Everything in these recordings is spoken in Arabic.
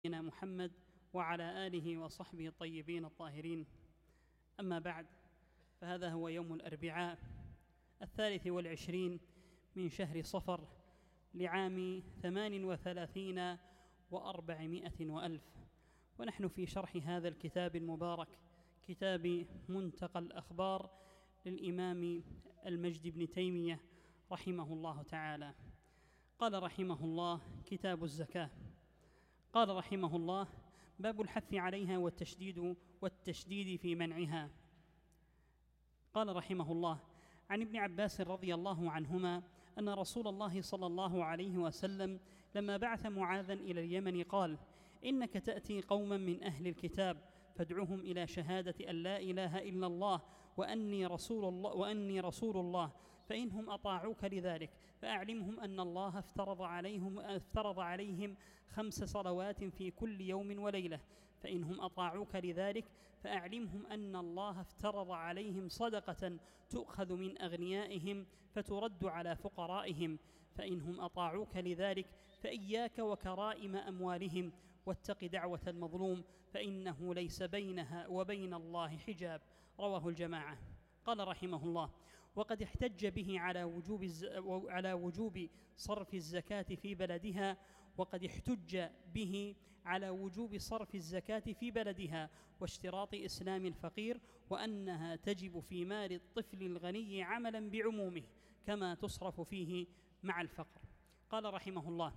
نبينا محمد وعلى آله وصحبه الطيبين الطاهرين. أما بعد فهذا هو يوم الأربعاء الثالث والعشرين من شهر صفر لعام ثمان وثلاثين وأربعمائة وألف. ونحن في شرح هذا الكتاب المبارك كتاب منتقى الأخبار للإمام المجد بن تيمية رحمه الله تعالى. قال رحمه الله كتاب الزكاة. قال رحمه الله باب الحث عليها والتشديد والتشديد في منعها. قال رحمه الله عن ابن عباس رضي الله عنهما أن رسول الله صلى الله عليه وسلم لما بعث معاذا إلى اليمن قال إنك تأتي قوما من أهل الكتاب فادعهم إلى شهادة أن لا إله إلا الله وأني رسول الله وأني رسول الله فإنهم أطاعوك لذلك. فأعلمهم أن الله افترض عليهم افترض عليهم خمس صلوات في كل يوم وليلة. فإنهم أطاعوك لذلك. فأعلمهم أن الله افترض عليهم صدقة تؤخذ من أغنيائهم فترد على فقرائهم. فإنهم أطاعوك لذلك. فإياك وكرائم أموالهم. واتق دعوة المظلوم. فإنه ليس بينها وبين الله حجاب. رواه الجماعة. قال رحمه الله وقد احتج به على وجوب على وجوب صرف الزكاة في بلدها وقد احتج به على وجوب صرف الزكاة في بلدها واشتراط إسلام الفقير وأنها تجب في مال الطفل الغني عملا بعمومه كما تصرف فيه مع الفقر. قال رحمه الله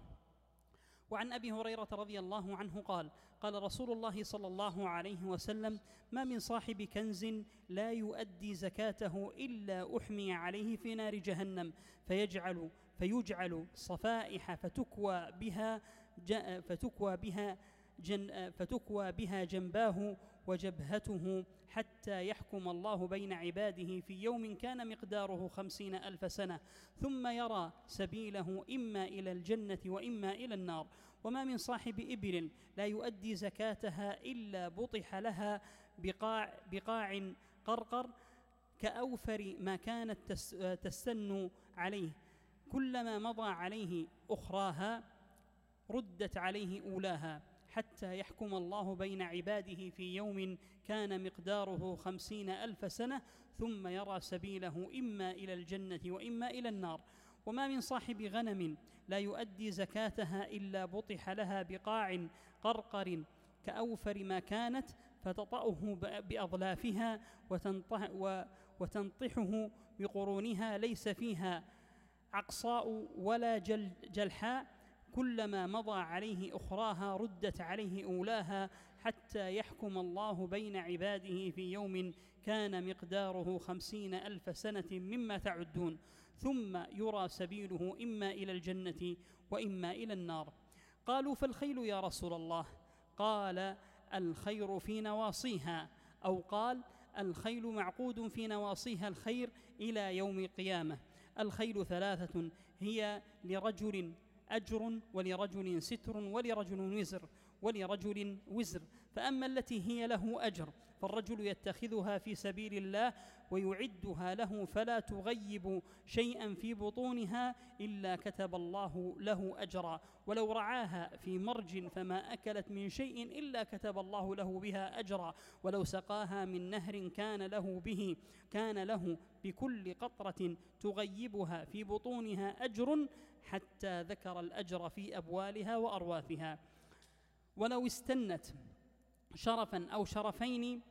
وعن أبي هريرة رضي الله عنه قال قال رسول الله صلى الله عليه وسلم ما من صاحب كنز لا يؤدي زكاته إلا أحمي عليه في نار جهنم فيجعل فيجعل صفائح فتكوى بها فتكوى بها جن فتكوى بها جنباه وجبهته حتى يحكم الله بين عباده في يوم كان مقداره خمسين ألف سنة ثم يرى سبيله إما إلى الجنة وإما إلى النار. وما من صاحب إبل لا يؤدي زكاتها إلا بطح لها بقاع, بقاع قرقر كأوفر ما كانت تستن عليه. كلما مضى عليه أخراها ردت عليه أولاها حتى يحكم الله بين عباده في يوم كان مقداره خمسين ألف سنة ثم يرى سبيله إما إلى الجنة وإما إلى النار. وما من صاحب غنم لا يؤدي زكاتها إلا بطح لها بقاع قرقر كأوفر ما كانت فتطأه بأضلافها وتنطح وتنطحه بقرونها ليس فيها عقصاء ولا جل جلحاء كلما مضى عليه أخراها ردت عليه أولاها حتى يحكم الله بين عباده في يوم كان مقداره خمسين ألف سنة مما تعدون ثم يرى سبيله إما إلى الجنة وإما إلى النار. قالوا فالخيل يا رسول الله. قال الخير في نواصيها. أو قال الخيل معقود في نواصيها الخير إلى يوم القيامة. الخيل ثلاثة هي لرجل أجر ولرجل ستر ولرجل وزر ولرجل وزر. فأما التي هي له أجر فالرجل يتخذها في سبيل الله ويعدها له فلا تغيب شيئا في بطونها إلا كتب الله له أجرا. ولو رعاها في مرج فما أكلت من شيء إلا كتب الله له بها أجرا. ولو سقاها من نهر كان له به كان له بكل قطرة تغيبها في بطونها أجر حتى ذكر الأجر في أبوالها وأرواثها. ولو استنت شرفا أو شرفين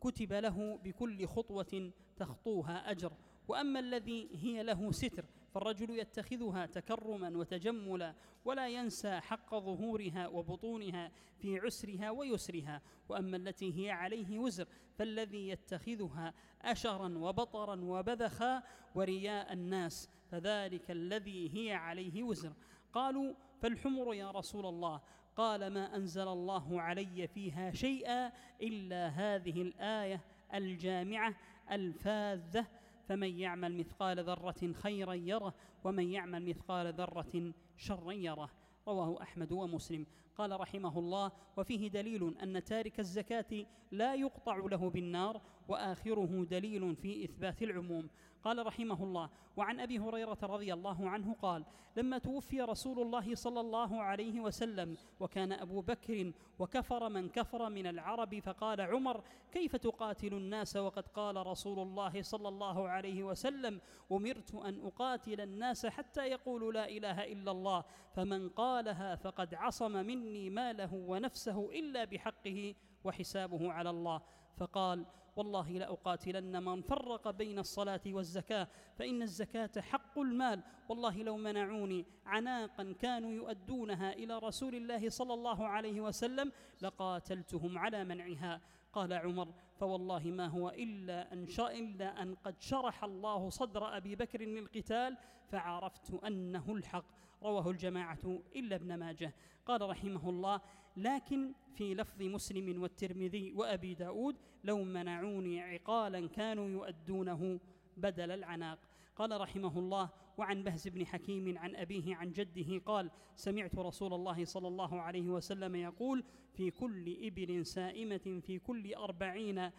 كتب له بكل خطوة تخطوها أجر. وأما الذي هي له ستر فالرجل يتخذها تكرما وتجملا ولا ينسى حق ظهورها وبطونها في عسرها ويسرها. وأما التي هي عليه وزر فالذي يتخذها أشرا وبطرا وبذخا ورياء الناس فذلك الذي هي عليه وزر. قالوا فالحمر يا رسول الله قال ما أنزل الله علي فيها شيئا إلا هذه الآية الجامعة الفاذة فمن يعمل مثقال ذرة خيرا يره ومن يعمل مثقال ذرة شرا يره. رواه أحمد ومسلم. قال رحمه الله وفيه دليل أن تارك الزكاة لا يقطع له بالنار وآخره دليل في إثبات العموم. قال رحمه الله وعن أبي هريرة رضي الله عنه قال لما توفي رسول الله صلى الله عليه وسلم وكان أبو بكر وكفر من كفر من العرب فقال عمر كيف تقاتل الناس وقد قال رسول الله صلى الله عليه وسلم أمرت أن أقاتل الناس حتى يقولوا لا إله إلا الله فمن قالها فقد عصم مني ماله ونفسه إلا بحقه وحسابه على الله فقال والله لأقاتلن من فرق بين الصلاة والزكاة فإن الزكاة حق المال. والله لو منعوني عناقا كانوا يؤدونها إلى رسول الله صلى الله عليه وسلم لقاتلتهم على منعها. قال عمر فوالله ما هو إلا أن, إلا أن قد شرح الله صدر أبي بكر للقتال فعرفت أنه الحق. رواه الجماعة إلا ابن ماجه. قال رحمه الله لكن في لفظ مسلم والترمذي وأبي داود لو منعوني عقالا كانوا يؤدونه بدل العناق. قال رحمه الله وعن بهز بن حكيم عن أبيه عن جده قال سمعت رسول الله صلى الله عليه وسلم يقول في كل إبل سائمة في كل أربعين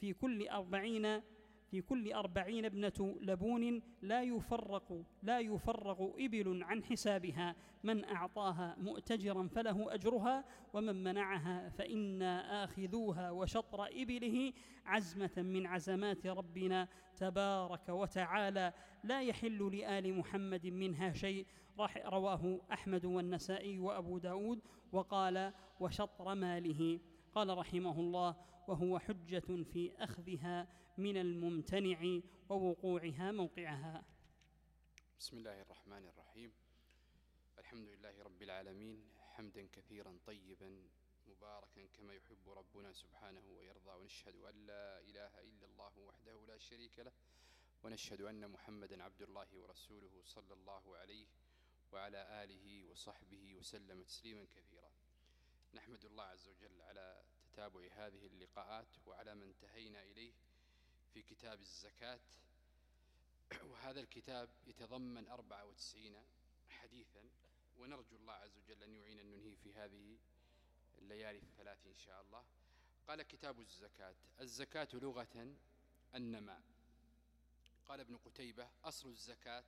في كل أربعين في كل أربعين ابنة لبون لا يفرق لا يفرق إبل عن حسابها. من أعطاها مؤتجرا فله أجرها ومن منعها فإنا آخذوها وشطر إبله عزمة من عزمات ربنا تبارك وتعالى. لا يحل لآل محمد منها شيء. رواه أحمد والنسائي وأبو داود وقال وشطر ماله قال رحمه الله وهو حجة في أخذها من الممتنع ووقوعها موقعها. بسم الله الرحمن الرحيم. الحمد لله رب العالمين حمدا كثيرا طيبا مباركا كما يحب ربنا سبحانه ويرضى ونشهد أن لا إله إلا الله وحده لا شريك له ونشهد أن محمدا عبد الله ورسوله صلى الله عليه وعلى آله وصحبه وسلم تسليما كثيرا. نحمد الله عز وجل على تتابع هذه اللقاءات وعلى ما انتهينا إليه في كتاب الزكاة. وهذا الكتاب يتضمن 94 حديثا ونرجو الله عز وجل أن يعين أن ننهي في هذه الليالي الثلاث إن شاء الله. قال كتاب الزكاة الزكاة لغة النماء. قال ابن قتيبة أصل الزكاة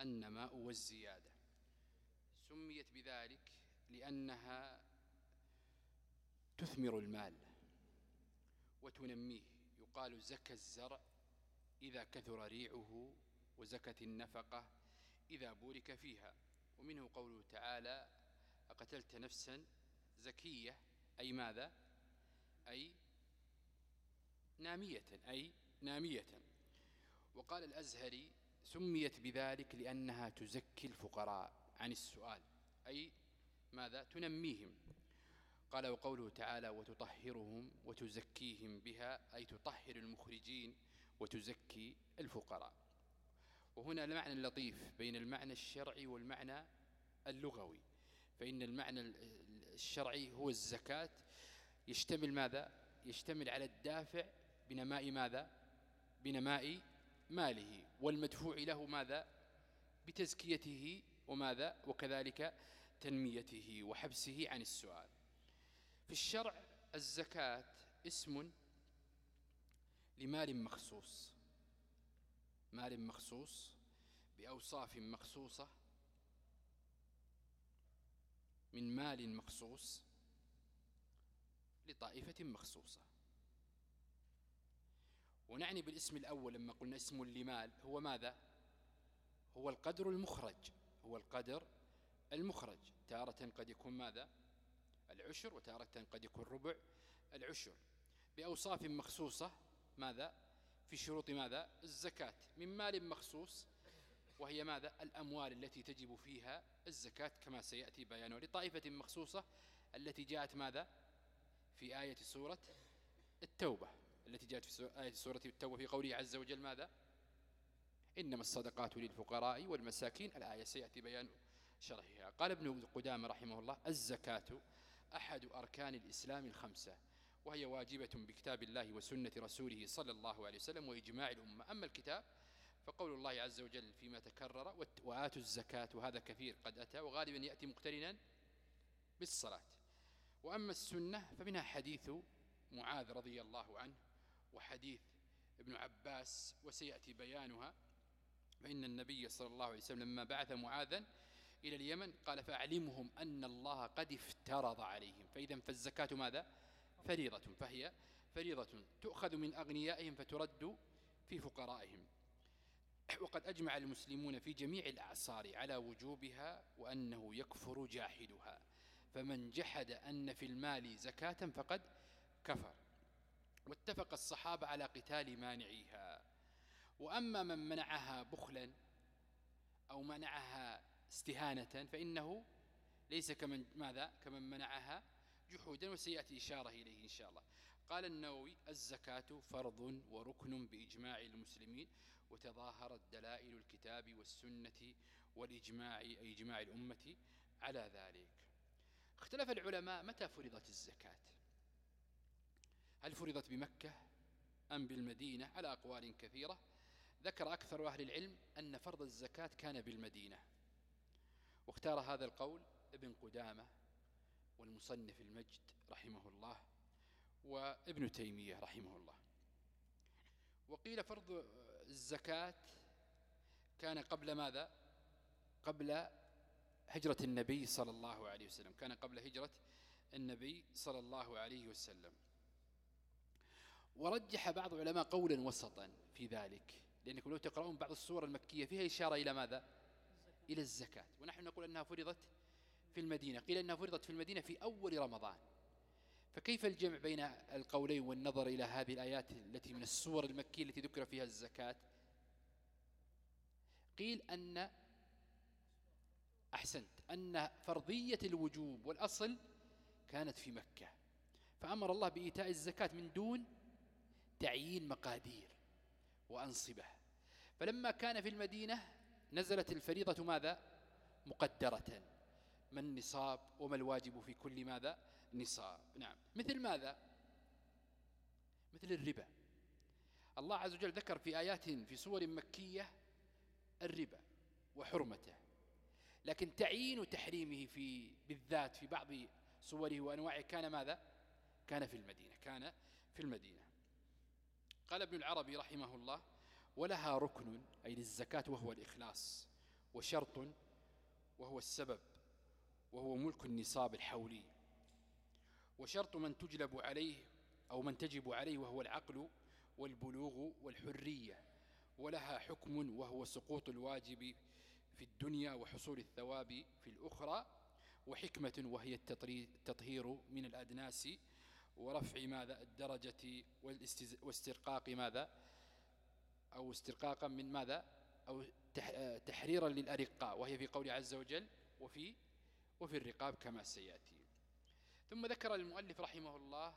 النماء والزيادة. سميت بذلك لأنها تثمر المال وتنميه. يقال زكى الزرع إذا كثر ريعه وزكت النفقة إذا بورك فيها. ومنه قوله تعالى أقتلت نفسا زكية أي ماذا؟ أي نامية أي نامية. وقال الأزهري سميت بذلك لأنها تزكي الفقراء. عن السؤال أي ماذا؟ تنميهم. قال وقوله تعالى وتطهرهم وتزكيهم بها أي تطهر المخرجين وتزكي الفقراء. وهنا المعنى اللطيف بين المعنى الشرعي والمعنى اللغوي. فإن المعنى الشرعي هو الزكاة. يشتمل ماذا؟ يشتمل على الدافع بنماء ماذا؟ بنماء ماله. والمدفوع له ماذا؟ بتزكيته وماذا؟ وكذلك تنميته وحبسه عن السؤال. في الشرع الزكاة اسم لمال مخصوص. مال مخصوص بأوصاف مخصوصة من مال مخصوص لطائفة مخصوصة. ونعني بالاسم الأول لما قلنا اسم لمال هو ماذا؟ هو القدر المخرج هو القدر المخرج. تارة قد يكون ماذا؟ العشر وتارة قد يكون ربع العشر. بأوصاف مخصوصة ماذا؟ في شروط ماذا؟ الزكاة. من مال مخصوص وهي ماذا؟ الأموال التي تجب فيها الزكاة كما سيأتي بيانه. لطائفة مخصوصة التي جاءت ماذا؟ في آية سورة التوبة. التي جاءت في آية سورة التوبة في قوله عز وجل ماذا؟ إنما الصدقات للفقراء والمساكين. الآية سيأتي بيان شرحها. قال ابن قدامة رحمه الله الزكاة أحد أركان الإسلام الخمسة وهي واجبة بكتاب الله وسنة رسوله صلى الله عليه وسلم وإجماع الأمة. أما الكتاب فقول الله عز وجل فيما تكرر وآتوا الزكاة وهذا كثير قد أتى وغالبا يأتي مقترنا بالصلاة. وأما السنة فمنها حديث معاذ رضي الله عنه وحديث ابن عباس وسيأتي بيانها. فإن النبي صلى الله عليه وسلم لما بعث معاذا إلى اليمن. قال فأعلمهم أن الله قد افترض عليهم. فإذا فالزكاة ماذا؟ فريضة. فهي فريضة. تؤخذ من أغنيائهم فترد في فقرائهم. وقد أجمع المسلمون في جميع الأعصار على وجوبها وأنه يكفر جاحدها. فمن جحد أن في المال زكاة فقد كفر. واتفق الصحابة على قتال مانعيها. وأما من منعها بخلا أو منعها استهانة فإنه ليس كمن ماذا؟ كمن منعها جحودا وسيأتي إشارة إليه إن شاء الله. قال النووي الزكاة فرض وركن بإجماع المسلمين وتظاهرت دلائل الكتاب والسنة والإجماع أي إجماع الأمة على ذلك. اختلف العلماء متى فرضت الزكاة؟ هل فرضت بمكة أم بالمدينة؟ على أقوال كثيرة. ذكر أكثر أهل العلم أن فرض الزكاة كان بالمدينة. واختار هذا القول ابن قدامة والمصنف المجد رحمه الله وابن تيمية رحمه الله. وقيل فرض الزكاة كان قبل ماذا؟ قبل هجرة النبي صلى الله عليه وسلم. كان قبل هجرة النبي صلى الله عليه وسلم. ورجح بعض العلماء قولا وسطا في ذلك لأنكم لو تقرؤون بعض الصور المكية فيها إشارة إلى ماذا؟ إلى الزكاة. ونحن نقول أنها فرضت في المدينة. قيل أنها فرضت في المدينة في أول رمضان. فكيف الجمع بين القولين والنظر إلى هذه الآيات التي من السور المكية التي ذكر فيها الزكاة؟ قيل أن أحسنت. أن فرضية الوجوب والأصل كانت في مكة. فأمر الله بإيتاء الزكاة من دون تعيين مقادير وأنصبة. فلما كان في المدينة نزلت الفريضة ماذا؟ مقدرة. ما النصاب وما الواجب في كل ماذا؟ نصاب. نعم. مثل ماذا؟ مثل الربا. الله عز وجل ذكر في آيات في سور مكية الربا وحرمته. لكن تعيين تحريمه في بالذات في بعض صوره وأنواعه كان ماذا؟ كان في المدينة. كان في المدينة. قال ابن العربي رحمه الله ولها ركن أي للزكاة وهو الإخلاص وشرط وهو السبب وهو ملك النصاب الحولي. وشرط من تجلب عليه أو من تجب عليه وهو العقل والبلوغ والحرية. ولها حكم وهو سقوط الواجب في الدنيا وحصول الثواب في الأخرى. وحكمة وهي التطهير من الأدناس. ورفع ماذا الدرجة واسترقاق ماذا أو استرقاقا من ماذا؟ أو تحريرا للأرقاء وهي في قول عز وجل وفي وفي الرقاب كما سيأتي. ثم ذكر المؤلف رحمه الله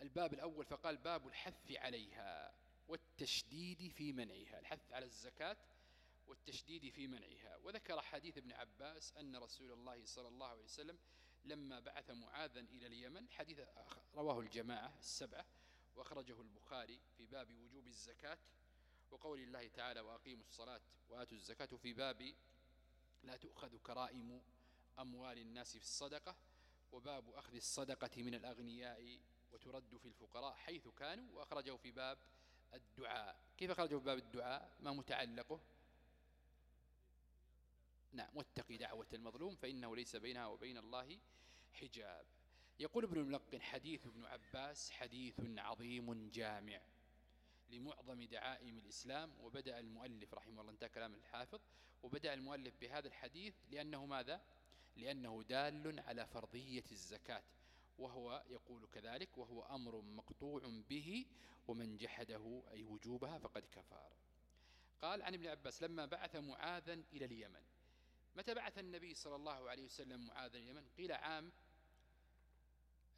الباب الأول فقال باب الحث عليها والتشديد في منعها الحث على الزكاة والتشديد في منعها. وذكر حديث ابن عباس أن رسول الله صلى الله عليه وسلم لما بعث معاذا إلى اليمن حديث رواه الجماعة السبعة وأخرجه البخاري في باب وجوب الزكاة وقول الله تعالى وأقيموا الصلاة وآتوا الزكاة في باب لا تؤخذ كرائم أموال الناس في الصدقة وباب أخذ الصدقة من الأغنياء وترد في الفقراء حيث كانوا وأخرجه في باب الدعاء. كيف أخرجه في باب الدعاء؟ ما متعلقه؟ نعم واتقي دعوة المظلوم فإنه ليس بينها وبين الله حجاب. يقول ابن الملقن حديث ابن عباس حديث عظيم جامع. لمعظم دعائم الإسلام وبدأ المؤلف رحمه الله انتهى كلام الحافظ وبدأ المؤلف بهذا الحديث لأنه ماذا؟ لأنه دال على فرضية الزكاة وهو يقول كذلك وهو أمر مقطوع به ومن جحده أي وجوبها فقد كفار. قال عن ابن عباس لما بعث معاذا إلى اليمن. متى بعث النبي صلى الله عليه وسلم معاذا إلى اليمن؟ قيل عام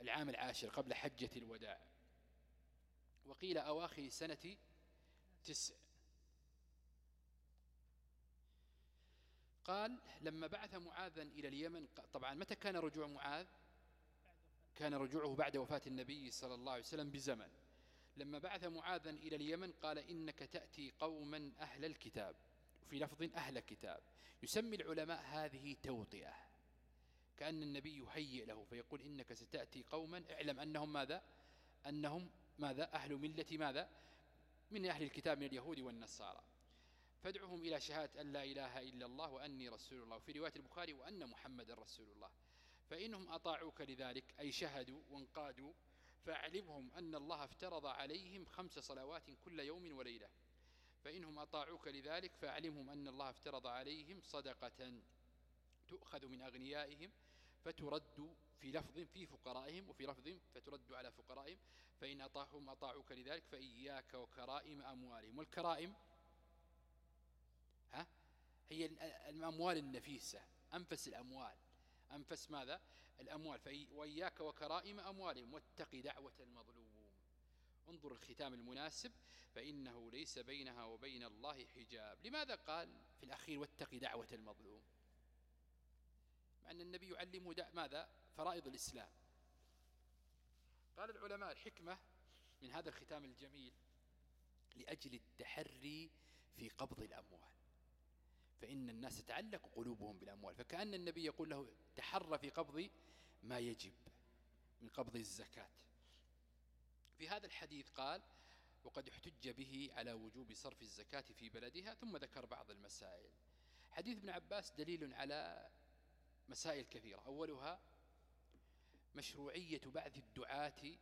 العام العاشر قبل حجة الوداع. وقيل أواخر سنة تسع. قال لما بعث معاذا إلى اليمن طبعا متى كان رجوع معاذ؟ كان رجوعه بعد وفاة النبي صلى الله عليه وسلم بزمن. لما بعث معاذا إلى اليمن قال إنك تأتي قوما أهل الكتاب. في لفظ أهل كتاب يسمي العلماء هذه توطئة. كأن النبي يهيئ له فيقول إنك ستأتي قوما اعلم أنهم ماذا؟ أنهم ماذا؟ أهل ملة ماذا؟ من أهل الكتاب من اليهود والنصارى. فادعهم إلى شهادة أن لا إله إلا الله وأني رسول الله. في رواية البخاري وأن محمد رسول الله. فإنهم أطاعوك لذلك أي شهدوا وانقادوا. فأعلمهم أن الله افترض عليهم خمس صلوات كل يوم وليلة. فإنهم أطاعوك لذلك فأعلمهم أن الله افترض عليهم صدقة تؤخذ من أغنيائهم فترد في لفظ في فقرائهم وفي لفظ فترد على فقرائهم فإن أطاعهم أطاعوك لذلك فإياك وكرائم أموالهم. والكرائم ها؟ هي الأموال النفيسة أنفس الأموال. أنفس ماذا؟ الأموال. وإياك وكرائم أموالهم. واتق دعوة المظلوم. انظر الختام المناسب. فإنه ليس بينها وبين الله حجاب. لماذا قال في الأخير واتق دعوة المظلوم؟ أن النبي يعلمه ماذا؟ فرائض الإسلام. قال العلماء الحكمة من هذا الختام الجميل لأجل التحري في قبض الأموال. فإن الناس تعلق قلوبهم بالأموال. فكأن النبي يقول له تحرى في قبض ما يجب من قبض الزكاة. في هذا الحديث قال وقد احتج به على وجوب صرف الزكاة في بلدها ثم ذكر بعض المسائل. حديث ابن عباس دليل على مسائل كثيرة. أولها مشروعية بعث الدعاة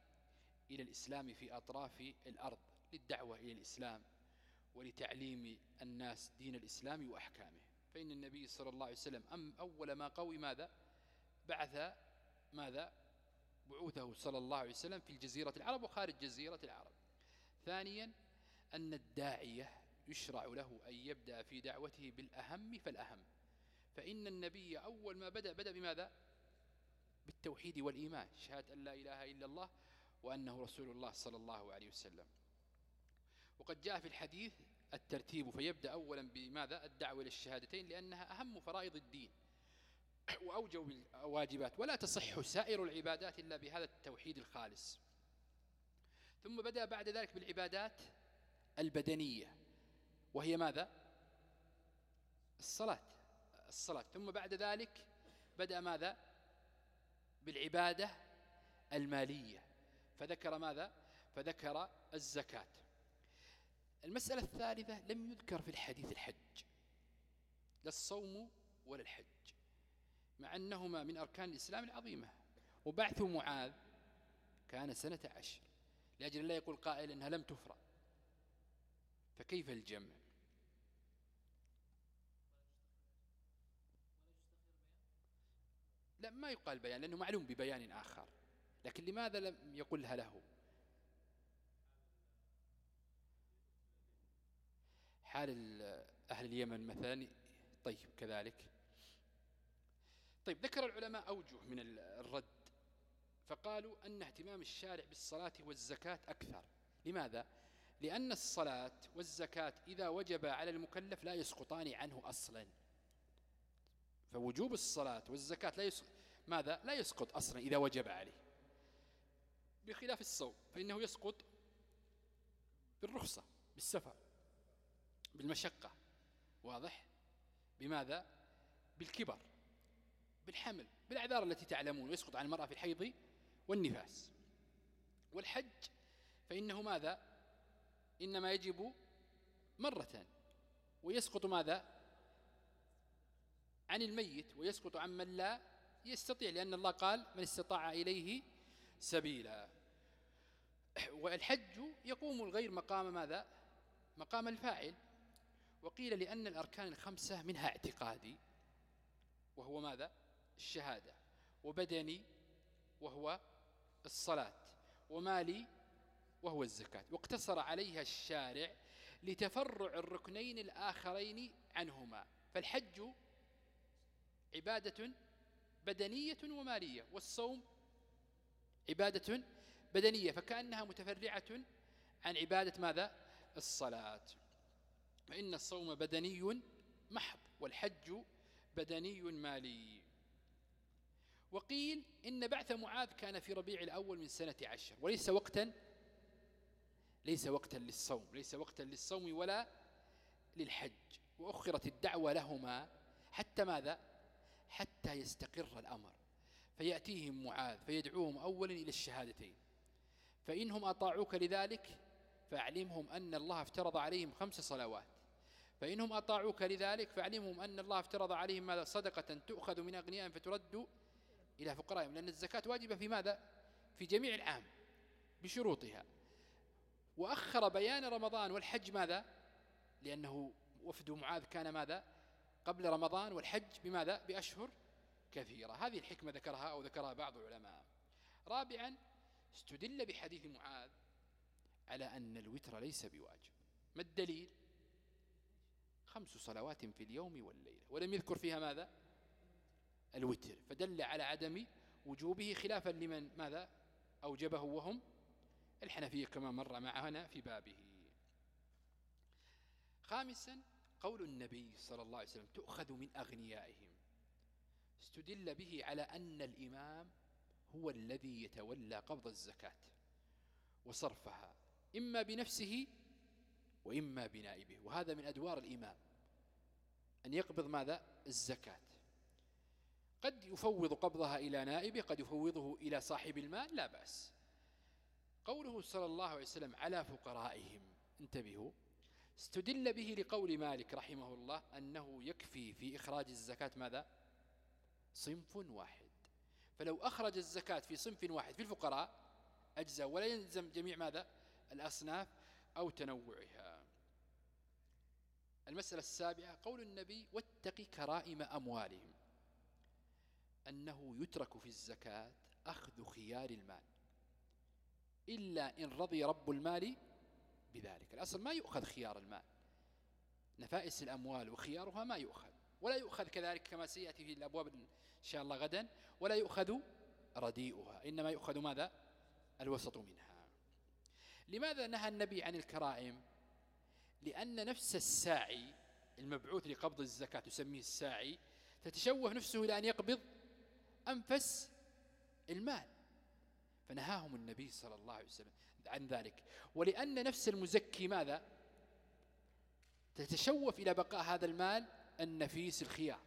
إلى الإسلام في أطراف الأرض للدعوة إلى الإسلام ولتعليم الناس دين الإسلام وأحكامه. فإن النبي صلى الله عليه وسلم أم أول ما قوي ماذا؟ بعث ماذا؟ بعوثه صلى الله عليه وسلم في الجزيرة العرب وخارج جزيرة العرب. ثانيا أن الداعية يشرع له أن يبدأ في دعوته بالأهم فالأهم. فإن النبي أول ما بدأ بدأ بماذا؟ بالتوحيد والإيمان شهادة أن لا إله إلا الله وأنه رسول الله صلى الله عليه وسلم. وقد جاء في الحديث الترتيب فيبدأ أولا بماذا؟ الدعوة للشهادتين لأنها أهم فرائض الدين. وأوجب الواجبات. ولا تصح سائر العبادات إلا بهذا التوحيد الخالص. ثم بدأ بعد ذلك بالعبادات البدنية وهي ماذا؟ الصلاة. الصلاة. ثم بعد ذلك بدأ ماذا؟ بالعبادة المالية. فذكر ماذا؟ فذكر الزكاة. المسألة الثالثة لم يذكر في الحديث الحج لا الصوم ولا الحج مع أنهما من أركان الإسلام العظيمة. وبعث معاذ كان سنة عشر لأجل الله يقول قائل إنها لم تفرى فكيف الجمع؟ ما يقال بيان لأنه معلوم ببيان آخر. لكن لماذا لم يقلها له؟ حال أهل اليمن مثلا طيب كذلك. طيب ذكر العلماء أوجه من الرد. فقالوا أن اهتمام الشارع بالصلاة والزكاة أكثر. لماذا؟ لأن الصلاة والزكاة إذا وجب على المكلف لا يسقطان عنه أصلا. فوجوب الصلاة والزكاة لا يسقط ماذا؟ لا يسقط أصلا إذا وجب عليه. بخلاف الصوم فإنه يسقط بالرخصة بالسفر بالمشقة واضح؟ بماذا؟ بالكبر بالحمل بالأعذار التي تعلمون ويسقط عن المرأة في الحيض والنفاس. والحج فإنه ماذا؟ إنما يجب مرة ويسقط ماذا؟ عن الميت ويسقط عن من لا يستطيع لأن الله قال من استطاع إليه سبيلا. والحج يقوم الغير مقام ماذا؟ مقام الفاعل. وقيل لأن الأركان الخمسة منها اعتقادي وهو ماذا؟ الشهادة. وبدني وهو الصلاة. ومالي وهو الزكاة. واقتصر عليها الشارع لتفرع الركنين الآخرين عنهما. فالحج عبادة بدنية ومالية والصوم عبادة بدنية فكأنها متفرعة عن عبادة ماذا؟ الصلاة. فإن الصوم بدني محض والحج بدني مالي. وقيل إن بعث معاذ كان في ربيع الأول من سنة عشر وليس وقتا ليس وقتا للصوم ليس وقتا للصوم ولا للحج. وأخرت الدعوة لهما حتى ماذا؟ حتى يستقر الأمر. فيأتيهم معاذ فيدعوهم أولا إلى الشهادتين. فإنهم أطاعوك لذلك فأعلمهم أن الله افترض عليهم خمس صلوات. فإنهم أطاعوك لذلك فأعلمهم أن الله افترض عليهم ماذا؟ صدقة تؤخذ من أغنيائهم فترد إلى فقرائهم. لأن الزكاة واجبة في ماذا؟ في جميع العام بشروطها. وأخر بيان رمضان والحج ماذا؟ لأنه وفد معاذ كان ماذا؟ قبل رمضان والحج بماذا؟ بأشهر كثيرة. هذه الحكمة ذكرها أو ذكرها بعض العلماء. رابعا استدل بحديث معاذ على أن الوتر ليس بواجب. ما الدليل؟ خمس صلوات في اليوم والليلة. ولم يذكر فيها ماذا؟ الوتر. فدل على عدم وجوبه خلافا لمن ماذا؟ أوجبه وهم الحنفية كما مر معنا في بابه. خامسا قول النبي صلى الله عليه وسلم تؤخذ من أغنيائهم. استدل به على أن الإمام هو الذي يتولى قبض الزكاة وصرفها إما بنفسه وإما بنائبه. وهذا من أدوار الإمام. أن يقبض ماذا؟ الزكاة. قد يفوض قبضها إلى نائبه قد يفوضه إلى صاحب المال لا بأس. قوله صلى الله عليه وسلم على فقرائهم انتبهوا. استدل به لقول مالك رحمه الله أنه يكفي في إخراج الزكاة ماذا؟ صنف واحد. فلو أخرج الزكاة في صنف واحد في الفقراء أجزى ولا يلزم جميع ماذا؟ الأصناف أو تنوعها. المسألة السابعة قول النبي واتق كرائم أموالهم. أنه يترك في الزكاة أخذ خيار المال. إلا إن رضي رب المال بذلك. الأصل ما يؤخذ خيار المال. نفائس الأموال وخيارها ما يؤخذ. ولا يؤخذ كذلك كما سيأتي في الأبواب إن شاء الله غدا ولا يؤخذ رديئها. إنما يؤخذ ماذا؟ الوسط منها. لماذا نهى النبي عن الكرائم؟ لأن نفس الساعي المبعوث لقبض الزكاة تسميه الساعي تتشوه نفسه إلى أن يقبض أنفس المال. فنهاهم النبي صلى الله عليه وسلم. عن ذلك. ولأن نفس المزكي ماذا؟ تتشوف إلى بقاء هذا المال النفيس الخيار.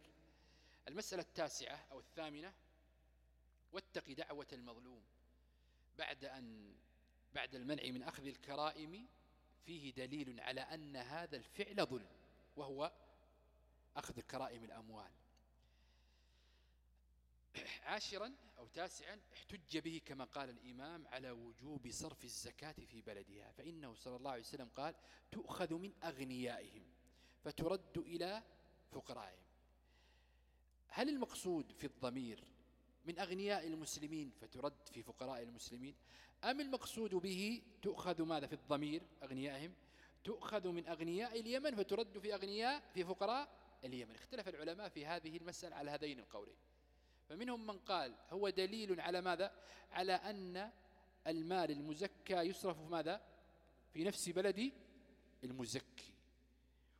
المسألة التاسعة أو الثامنة واتق دعوة المظلوم بعد أن بعد المنع من أخذ الكرائم فيه دليل على أن هذا الفعل ظلم وهو أخذ كرائم الأموال. عاشرا أو تاسعا احتج به كما قال الإمام على وجوب صرف الزكاة في بلدها فإنه صلى الله عليه وسلم قال تؤخذ من أغنيائهم فترد إلى فقرائهم. هل المقصود في الضمير من أغنياء المسلمين فترد في فقراء المسلمين؟ أم المقصود به تؤخذ ماذا في الضمير أغنيائهم؟ تؤخذ من أغنياء اليمن فترد في أغنياء في فقراء اليمن. اختلف العلماء في هذه المسألة على هذين القولين. فمنهم من قال هو دليل على ماذا؟ على أن المال المزكى يصرف في ماذا؟ في نفس بلد المزكي.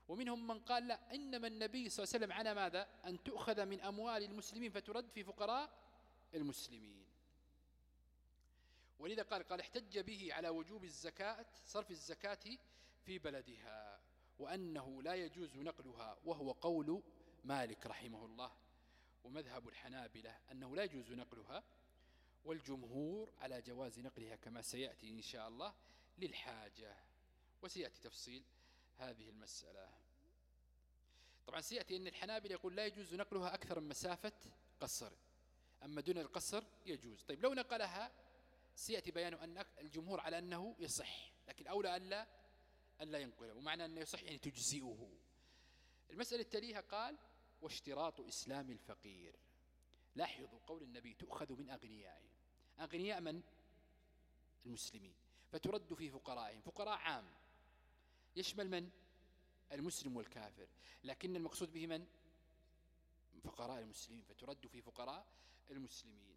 ومنهم من قال لا إنما النبي صلى الله عليه وسلم على ماذا؟ أن تؤخذ من أموال المسلمين فترد في فقراء المسلمين. ولذا قال قال احتج به على وجوب الزكاة صرف الزكاة في بلدها وأنه لا يجوز نقلها وهو قول مالك رحمه الله. ومذهب الحنابلة أنه لا يجوز نقلها والجمهور على جواز نقلها كما سيأتي إن شاء الله للحاجة. وسيأتي تفصيل هذه المسألة. طبعا سيأتي أن الحنابلة يقول لا يجوز نقلها أكثر من مسافة قصر أما دون القصر يجوز. طيب لو نقلها سيأتي بيان أن الجمهور على أنه يصح لكن أولى أن لا, أن لا ينقله ومعنى أنه يصح يعني تجزئه. المسألة التالية قال واشتراط إسلام الفقير. لاحظوا قول النبي تؤخذ من أغنيائهم. أغنياء من؟ المسلمين. فترد في فقرائهم. فقراء عام. يشمل من؟ المسلم والكافر. لكن المقصود به من؟ فقراء المسلمين. فترد في فقراء المسلمين.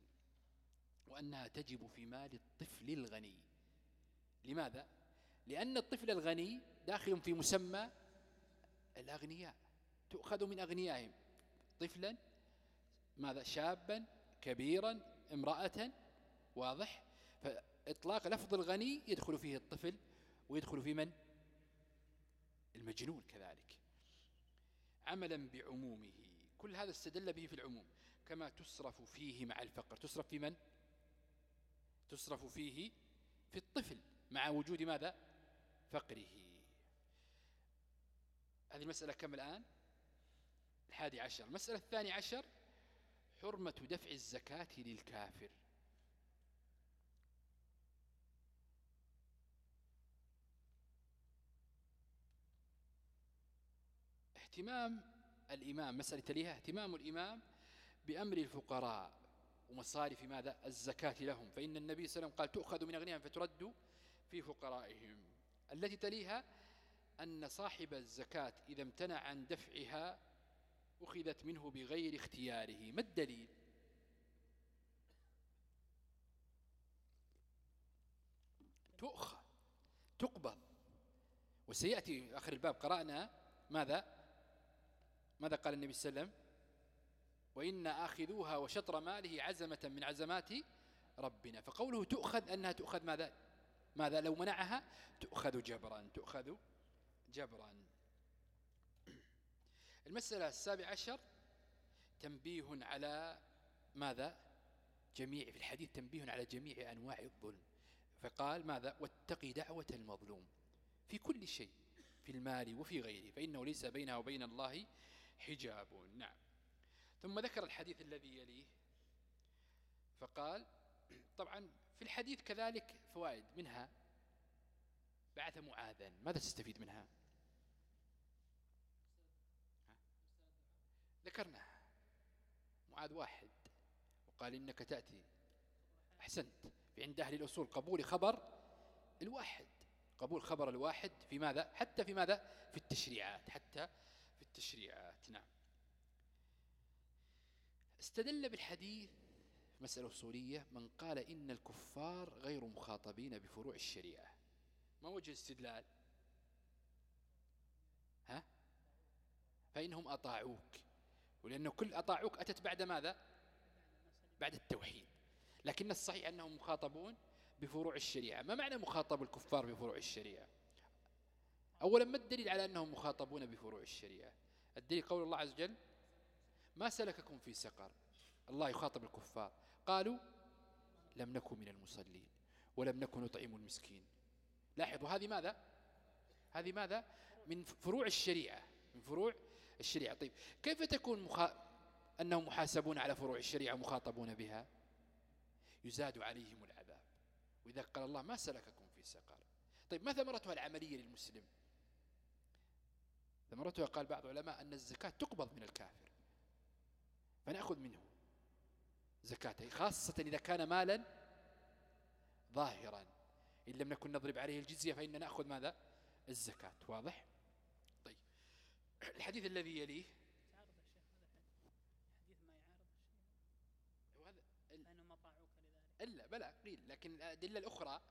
وأنها تجب في مال الطفل الغني. لماذا؟ لأن الطفل الغني داخل في مسمى الأغنياء. تؤخذ من أغنيائهم. طفلا ماذا؟ شابا كبيرا امرأة. واضح؟ فإطلاق لفظ الغني يدخل فيه الطفل ويدخل في من؟ المجنون كذلك. عملا بعمومه. كل هذا استدل به في العموم. كما تصرف فيه مع الفقر. تصرف في من؟ تصرف فيه في الطفل مع وجود ماذا؟ فقره. هذه المسألة كم الآن؟ الحادي عشر. المسألة الثاني عشر حرمة دفع الزكاة للكافر. اهتمام الإمام مسألة تليها اهتمام الإمام بأمر الفقراء. ومصارف ماذا؟ الزكاة لهم. فإن النبي صلى الله عليه وسلم قال تؤخذ من أغنيهم فترد في فقرائهم. التي تليها أن صاحب الزكاة إذا امتنع عن دفعها أخذت منه بغير اختياره. ما الدليل؟ تؤخذ تقبض. وسيأتي آخر الباب. قرأنا ماذا؟ ماذا قال النبي صلى الله عليه وسلم؟ وإن آخذوها وشطر ماله عزمة من عزمات ربنا. فقوله تؤخذ أنها تؤخذ ماذا؟ ماذا؟ لو منعها؟ تؤخذ جبرا تؤخذ جبرا. المسألة السابع عشر تنبيه على ماذا؟ جميع في الحديث تنبيه على جميع أنواع الظلم. فقال ماذا؟ واتقي دعوة المظلوم في كل شيء في المال وفي غيره فإنه ليس بينها وبين الله حجاب. نعم. ثم ذكر الحديث الذي يليه. فقال طبعا في الحديث كذلك فوائد منها. بعث معاذا. ماذا تستفيد منها؟ ذكرناها معاذ واحد وقال إنك تأتي. أحسنت. في عند أهل الأصول قبول خبر الواحد. قبول خبر الواحد في ماذا؟ حتى في ماذا؟ في التشريعات. حتى في التشريعات. نعم. استدل بالحديث مسألة أصولية من قال إن الكفار غير مخاطبين بفروع الشريعة. ما وجه الاستدلال؟ ها؟ فإنهم أطاعوك. ولأنه كل أطاعوك أتت بعد ماذا؟ بعد التوحيد. لكن الصحيح أنهم مخاطبون بفروع الشريعة. ما معنى مخاطب الكفار بفروع الشريعة؟ أولا ما الدليل على أنهم مخاطبون بفروع الشريعة؟ الدليل قول الله عز وجل ما سلككم في سقر. الله يخاطب الكفار. قالوا لم نكن من المصلين ولم نكن نطعم المسكين. لاحظوا هذه ماذا؟ هذه ماذا؟ من فروع الشريعة. من فروع الشريعة. طيب كيف تكون مخا... أنهم محاسبون على فروع الشريعة مخاطبون بها؟ يزاد عليهم العذاب. وإذا قال الله ما سلككم في سقر. طيب ما ثمرتها العملية للمسلم؟ ثمرتها قال بعض العلماء أن الزكاة تقبض من الكافر. فنأخذ منه زكاته خاصة إذا كان مالا ظاهرا. إن لم نكن نضرب عليه الجزية فإن نأخذ ماذا؟ الزكاة. واضح؟ الحديث الذي يليه؟ إلا بلى قيل. لكن الأدلة الأخرى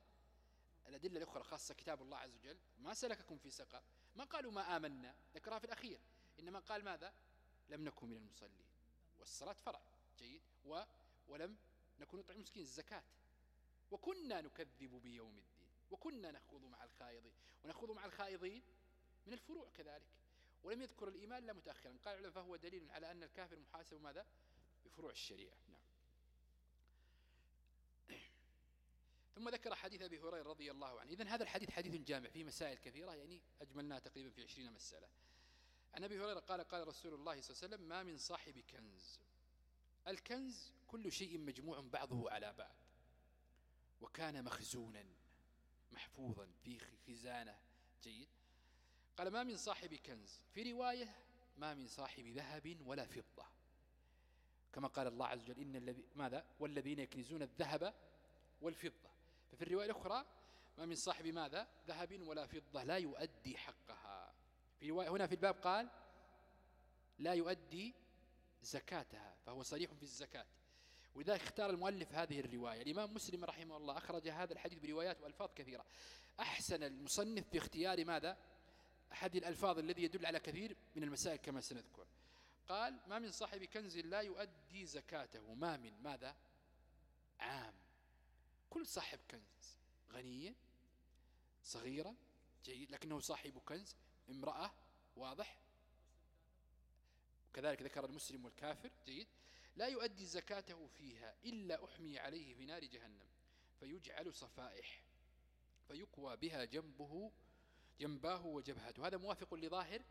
الأدلة الأخرى خاصة كتاب الله عز وجل ما سلككم في سقر. ما قالوا ما آمنا؟ ذكرها في الأخير. إنما قال ماذا؟ لم نكن من المصلين. والصلاة فرع جيد. و ولم نكن نطعم مسكين الزكاة. وكنا نكذب بيوم الدين. وكنا نخوض مع الخائضين. ونخوض مع الخائضين من الفروع كذلك. ولم يذكر الإيمان إلا متأخرا. قال فهو دليل على أن الكافر محاسب ماذا؟ بفروع الشريعة. نعم. ثم ذكر حديث أبي هريرة رضي الله عنه. إذن هذا الحديث حديث جامع فيه مسائل كثيرة يعني أجملناها تقريبا في عشرين مسألة. عن أبي هريرة قال قال رسول الله صلى الله عليه وسلم ما من صاحب كنز. الكنز كل شيء مجموع بعضه على بعض. وكان مخزونا محفوظا في خزانة جيد. قال ما من صاحب كنز. في رواية ما من صاحب ذهب ولا فضة. كما قال الله عز وجل إن الذي ماذا؟ والذين يكنزون الذهب والفضة. ففي الرواية الأخرى ما من صاحب ماذا؟ ذهب ولا فضة لا يؤدي حقها. في رواية هنا في الباب قال لا يؤدي زكاتها. فهو صريح في الزكاة. ولذلك اختار المؤلف هذه الرواية الإمام مسلم رحمه الله أخرج هذا الحديث بروايات وألفاظ كثيرة. أحسن المصنف في اختيار ماذا؟ أحد الألفاظ الذي يدل على كثير من المسائل كما سنذكر. قال ما من صاحب كنز لا يؤدي زكاته. ما من؟ ماذا؟ عام. كل صاحب كنز غنيا صغيرا جيد لكنه صاحب كنز امرأة واضح. كذلك ذكر المسلم والكافر جيد. لا يؤدي زكاته فيها إلا أحمي عليه في نار جهنم فيجعل صفائح فيكوى بها جنبه جنباه وجبهته. هذا موافق لظاهر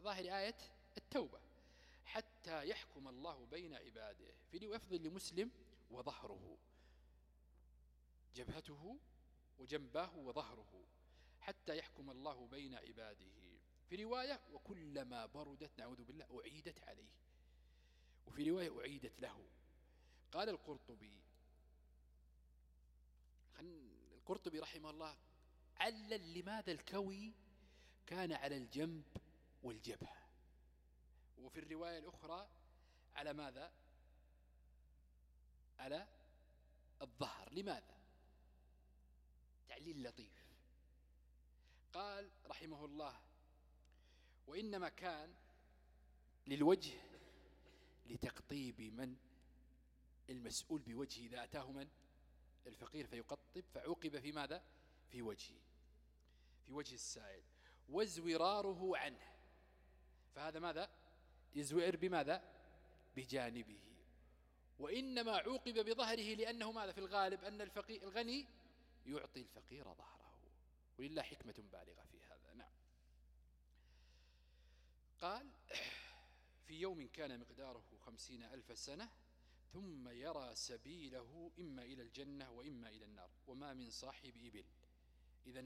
ظاهر آية التوبة. حتى يحكم الله بين عباده. في لفظ لمسلم وظهره. جبهته وجنباه وظهره. حتى يحكم الله بين عباده. في رواية وكلما بردت نعوذ بالله أعيدت عليه. وفي رواية أعيدت له. قال القرطبي القرطبي رحمه الله علل لماذا الكوي كان على الجنب والجبهة. وفي الرواية الأخرى على ماذا؟ على الظهر. لماذا؟ تعليل لطيف. قال رحمه الله وإنما كان للوجه لتقطيب من المسؤول بوجهه. إذا أتاه من الفقير فيقطب فعوقب في ماذا؟ في وجهه. في وجه السائل وازوراره عنه. فهذا ماذا؟ يزوئر بماذا؟ بجانبه. وإنما عوقب بظهره لأنه ماذا في الغالب؟ أن الفقير الغني يعطي الفقير ظهره. ولله حكمة بالغة في هذا. نعم. قال في يوم كان مقداره خمسين ألف سنة ثم يرى سبيله إما إلى الجنة وإما إلى النار وما من صاحب إبل. إذا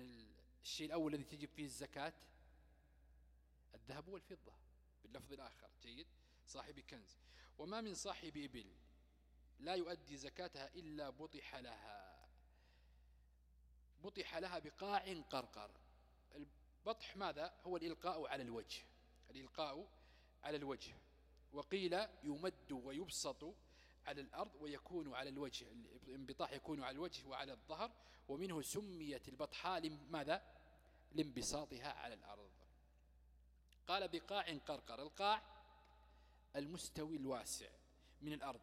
الشيء الأول الذي تجب فيه الزكاة الذهب والفضة باللفظ الآخر جيد؟ صاحب كنز. وما من صاحب إبل لا يؤدي زكاتها إلا بطح لها. بطح لها بقاع قرقر. البطح ماذا؟ هو الإلقاء على الوجه. الإلقاء على الوجه. وقيل يمد ويبسط على الأرض ويكون على الوجه. الانبطاح يكون على الوجه وعلى الظهر ومنه سميت البطحاء لماذا لانبساطها على الأرض. قال بقاع قرقر. القاع المستوي الواسع من الأرض.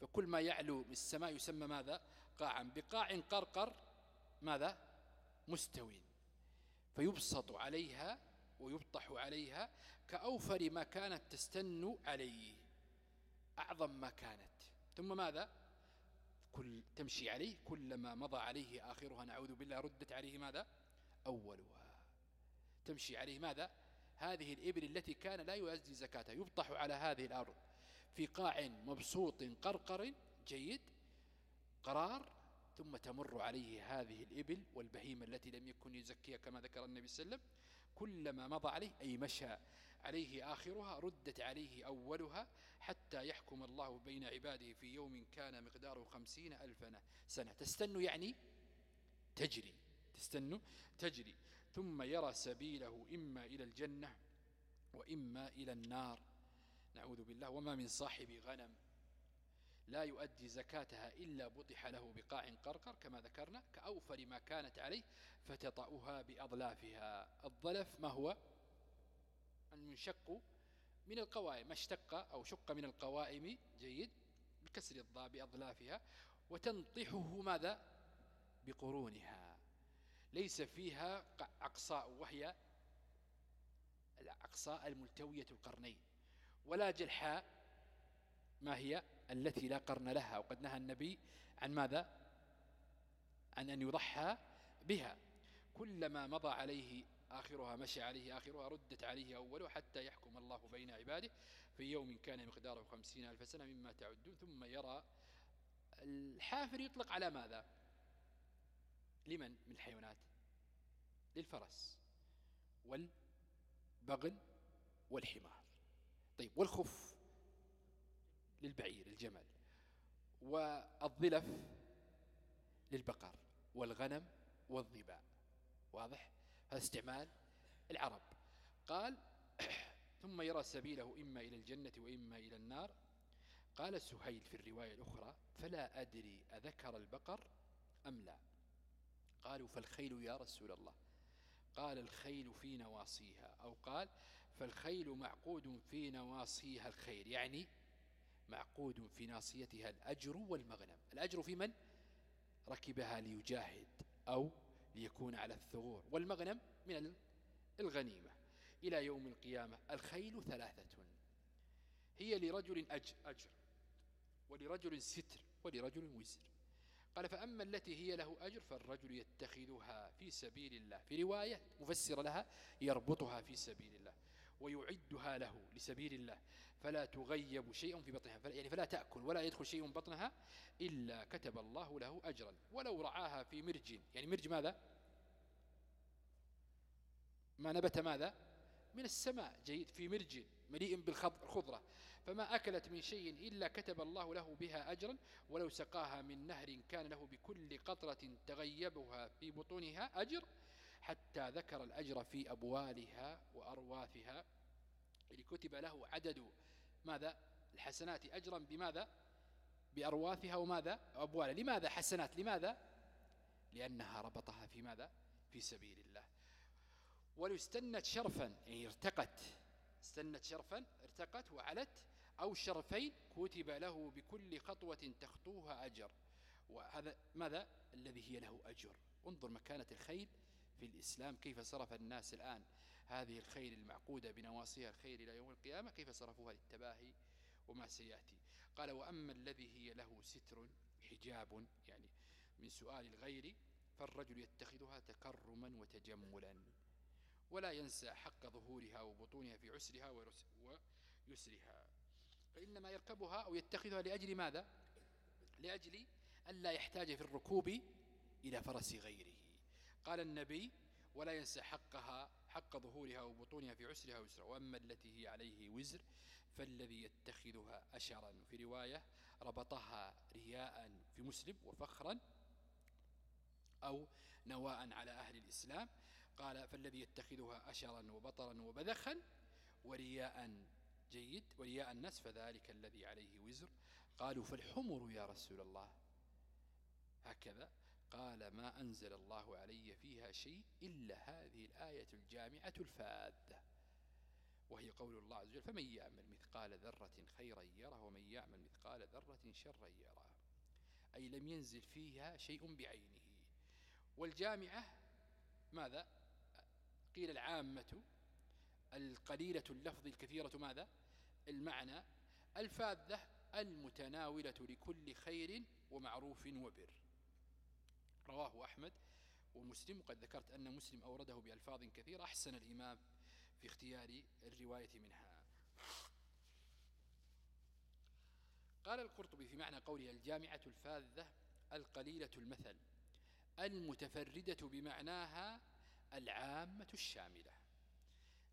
فكل ما يعلو من السماء يسمى ماذا؟ قاعا. بقاع قرقر ماذا؟ مستوي. فيبسط عليها ويبطح عليها كأوفر ما كانت تستن عليه. أعظم ما كانت. ثم ماذا؟ كل تمشي عليه كلما مضى عليه آخرها نعوذ بالله ردت عليه ماذا؟ أولها. تمشي عليه ماذا؟ هذه الإبل التي كان لا يؤدي زكاتها يبطح على هذه الأرض. في قاع مبسوط قرقر جيد قرار ثم تمر عليه هذه الإبل والبهيمة التي لم يكن يزكيها كما ذكر النبي صلى الله عليه وسلم. كلما مضى عليه أي مشى عليه آخرها ردت عليه أولها حتى يحكم الله بين عباده في يوم كان مقداره خمسين ألف سنة. تستن يعني تجري تستن تجري. ثم يرى سبيله إما إلى الجنة وإما إلى النار. نعوذ بالله وما من صاحب غنم لا يؤدي زكاتها إلا بطح له بقاع قرقر كما ذكرنا كأوفر ما كانت عليه فتطأها بأضلافها. الضلف ما هو؟ المنشق من القوائم ما اشتق أو شق من القوائم جيد بكسر الضاء بأضلافها وتنطحه ماذا؟ بقرونها. ليس فيها عقصاء وهي العقصاء الملتوية القرنين ولا جلحاء ما هي التي لا قرن لها. وقد نهى النبي عن ماذا؟ عن أن يضحى بها. كلما مضى عليه آخرها مشى عليه آخرها ردت عليه أوله حتى يحكم الله بين عباده. في يوم كان مقداره خمسين ألف سنة مما تعدون ثم يرى الحافر يطلق على ماذا؟ لمن؟ من الحيوانات. للفرس والبغل والحمار. طيب والخف للبعير الجمل والظلف للبقر والغنم والظباء. واضح؟ هذا استعمال العرب. قال ثم يرى سبيله إما إلى الجنة وإما إلى النار. قال سهيل في الرواية الأخرى فلا أدري أذكر البقر أم لا. قالوا فالخيل يا رسول الله. قال الخيل في نواصيها. أو قال فالخيل معقود في نواصيها الخير. يعني معقود في ناصيتها الأجر والمغنم. الأجر في من؟ ركبها ليجاهد أو ليكون على الثغور والمغنم من الغنيمة. إلى يوم القيامة الخيل ثلاثة. هي لرجل أجر, ولرجل ستر ولرجل وزر. قال فأما التي هي له أجر فالرجل يتخذها في سبيل الله. في رواية مفسر لها يربطها في سبيل الله ويعدها له لسبيل الله. فلا تغيب شيء في بطنها يعني فلا تأكل ولا يدخل شيء من بطنها إلا كتب الله له أجرا. ولو رعاها في مرج يعني مرج ماذا؟ ما نبت ماذا؟ من السماء جيد في مرج مليء بالخضرة فما أكلت من شيء إلا كتب الله له بها أجرا. ولو سقاها من نهر كان له بكل قطرة تغيبها في بطونها أجر حتى ذكر الأجر في أبوالها وأرواثها. كتب له عدد ماذا؟ الحسنات أجرا بماذا؟ بأرواثها وماذا؟ أبوالها لماذا حسنات؟ لماذا؟ لأنها ربطها في ماذا؟ في سبيل الله. ولو استنت شرفا يعني ارتقت. استنت شرفا ارتقت وعلت أو شرفين كتب له بكل خطوة تخطوها أجر. وهذا ماذا؟ الذي هي له أجر. انظر مكانة الخيل في الإسلام كيف صرف الناس الآن. هذه الخيل المعقودة بنواصيها الخير إلى يوم القيامة كيف صرفوها للتباهي وما سيأتي؟ قال وأما الذي هي له ستر حجاب يعني من سؤال الغير فالرجل يتخذها تكرما وتجملا ولا ينسى حق ظهورها وبطونها في عسرها ويسرها. فإنما يركبها أو يتخذها لأجل ماذا؟ لأجل ألا يحتاج في الركوب إلى فرس غيره. قال النبي ولا ينسى حقها حق ظهورها وبطونها في عسرها ويسرها وأما التي هي عليه وزر فالذي يتخذها أشرا. في رواية ربطها رياء في مسلم وفخرا أو نواء على أهل الإسلام. قال فالذي يتخذها أشرا وبطرا وبذخا ورياء جيد ورياء الناس فذلك الذي عليه وزر. قالوا فالحمر يا رسول الله. هكذا قال ما أنزل الله علي فيها شيء إلا هذه الآية الجامعة الفاذة وهي قول الله عز وجل فمن يعمل مثقال ذرة خيرا يره ومن يعمل مثقال ذرة شرا يره. أي لم ينزل فيها شيء بعينه. والجامعة ماذا؟ قيل العامة القليلة اللفظ الكثيرة ماذا؟ المعنى الفاذة المتناولة لكل خير ومعروف وبر. رواه أحمد ومسلم وقد ذكرت أن مسلم أورده بألفاظ كثيرة أحسن الإمام في اختيار الرواية منها. قال القرطبي في معنى قوله الجامعة الفاذة القليلة المثل المتفردة بمعناها العامة الشاملة.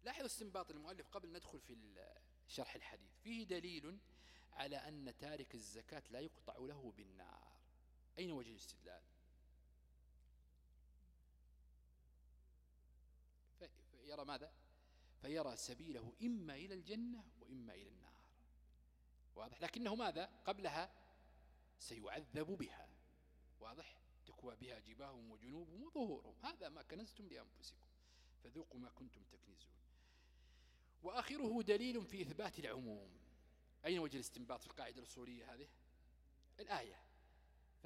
لاحظ استنباط المؤلف قبل ندخل في شرح الحديث. فيه دليل على أن تارك الزكاة لا يقطع له بالنار. أين وجه الاستدلال؟ فيرى ماذا؟ فيرى سبيله إما إلى الجنة وإما إلى النار. واضح. لكنه ماذا؟ قبلها سيعذب بها. واضح؟ تكوى بها جباههم وجنوبهم وظهورهم. هذا ما كنزتم لأنفسكم. فذوقوا ما كنتم تكنزون. وآخره دليل في إثبات العموم. أين وجه الاستنباط في القاعدة الأصولية هذه؟ الآية.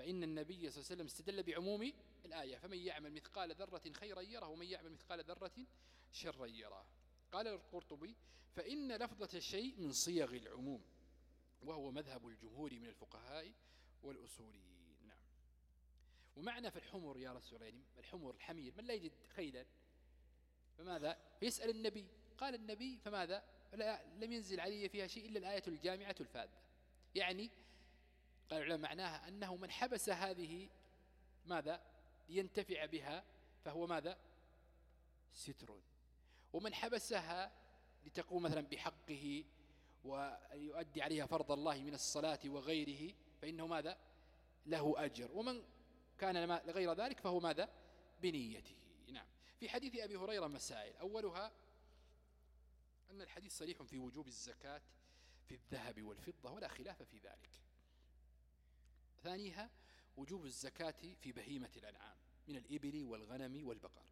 فإن النبي صلى الله عليه وسلم استدل بعموم الآية فمن يعمل مثقال ذرة خيرا يره ومن يعمل مثقال ذرة شرا يره. قال القرطبي فإن لفظة الشيء من صيغ العموم وهو مذهب الجمهور من الفقهاء والأصوليين. نعم. ومعنى في الحمر يا رسول الله الحمر الحمير من لا يجد خيلا؟ فماذا؟ يسأل النبي. قال النبي فماذا؟ لا لم ينزل علي فيها شيء إلا الآية الجامعة الفاذة. يعني قال العلماء معناها أنه من حبس هذه ماذا؟ لينتفع بها فهو ماذا؟ ستر ومن حبسها لتقوم مثلا بحقه ويؤدي عليها فرض الله من الصلاة وغيره فإنه ماذا؟ له أجر. ومن كان غير ذلك فهو ماذا؟ بنيته. نعم. في حديث أبي هريرة مسائل. أولها أن الحديث صريح في وجوب الزكاة في الذهب والفضة ولا خلاف في ذلك. ثانيها وجوب الزكاة في بهيمة الأنعام من الإبل والغنم والبقر.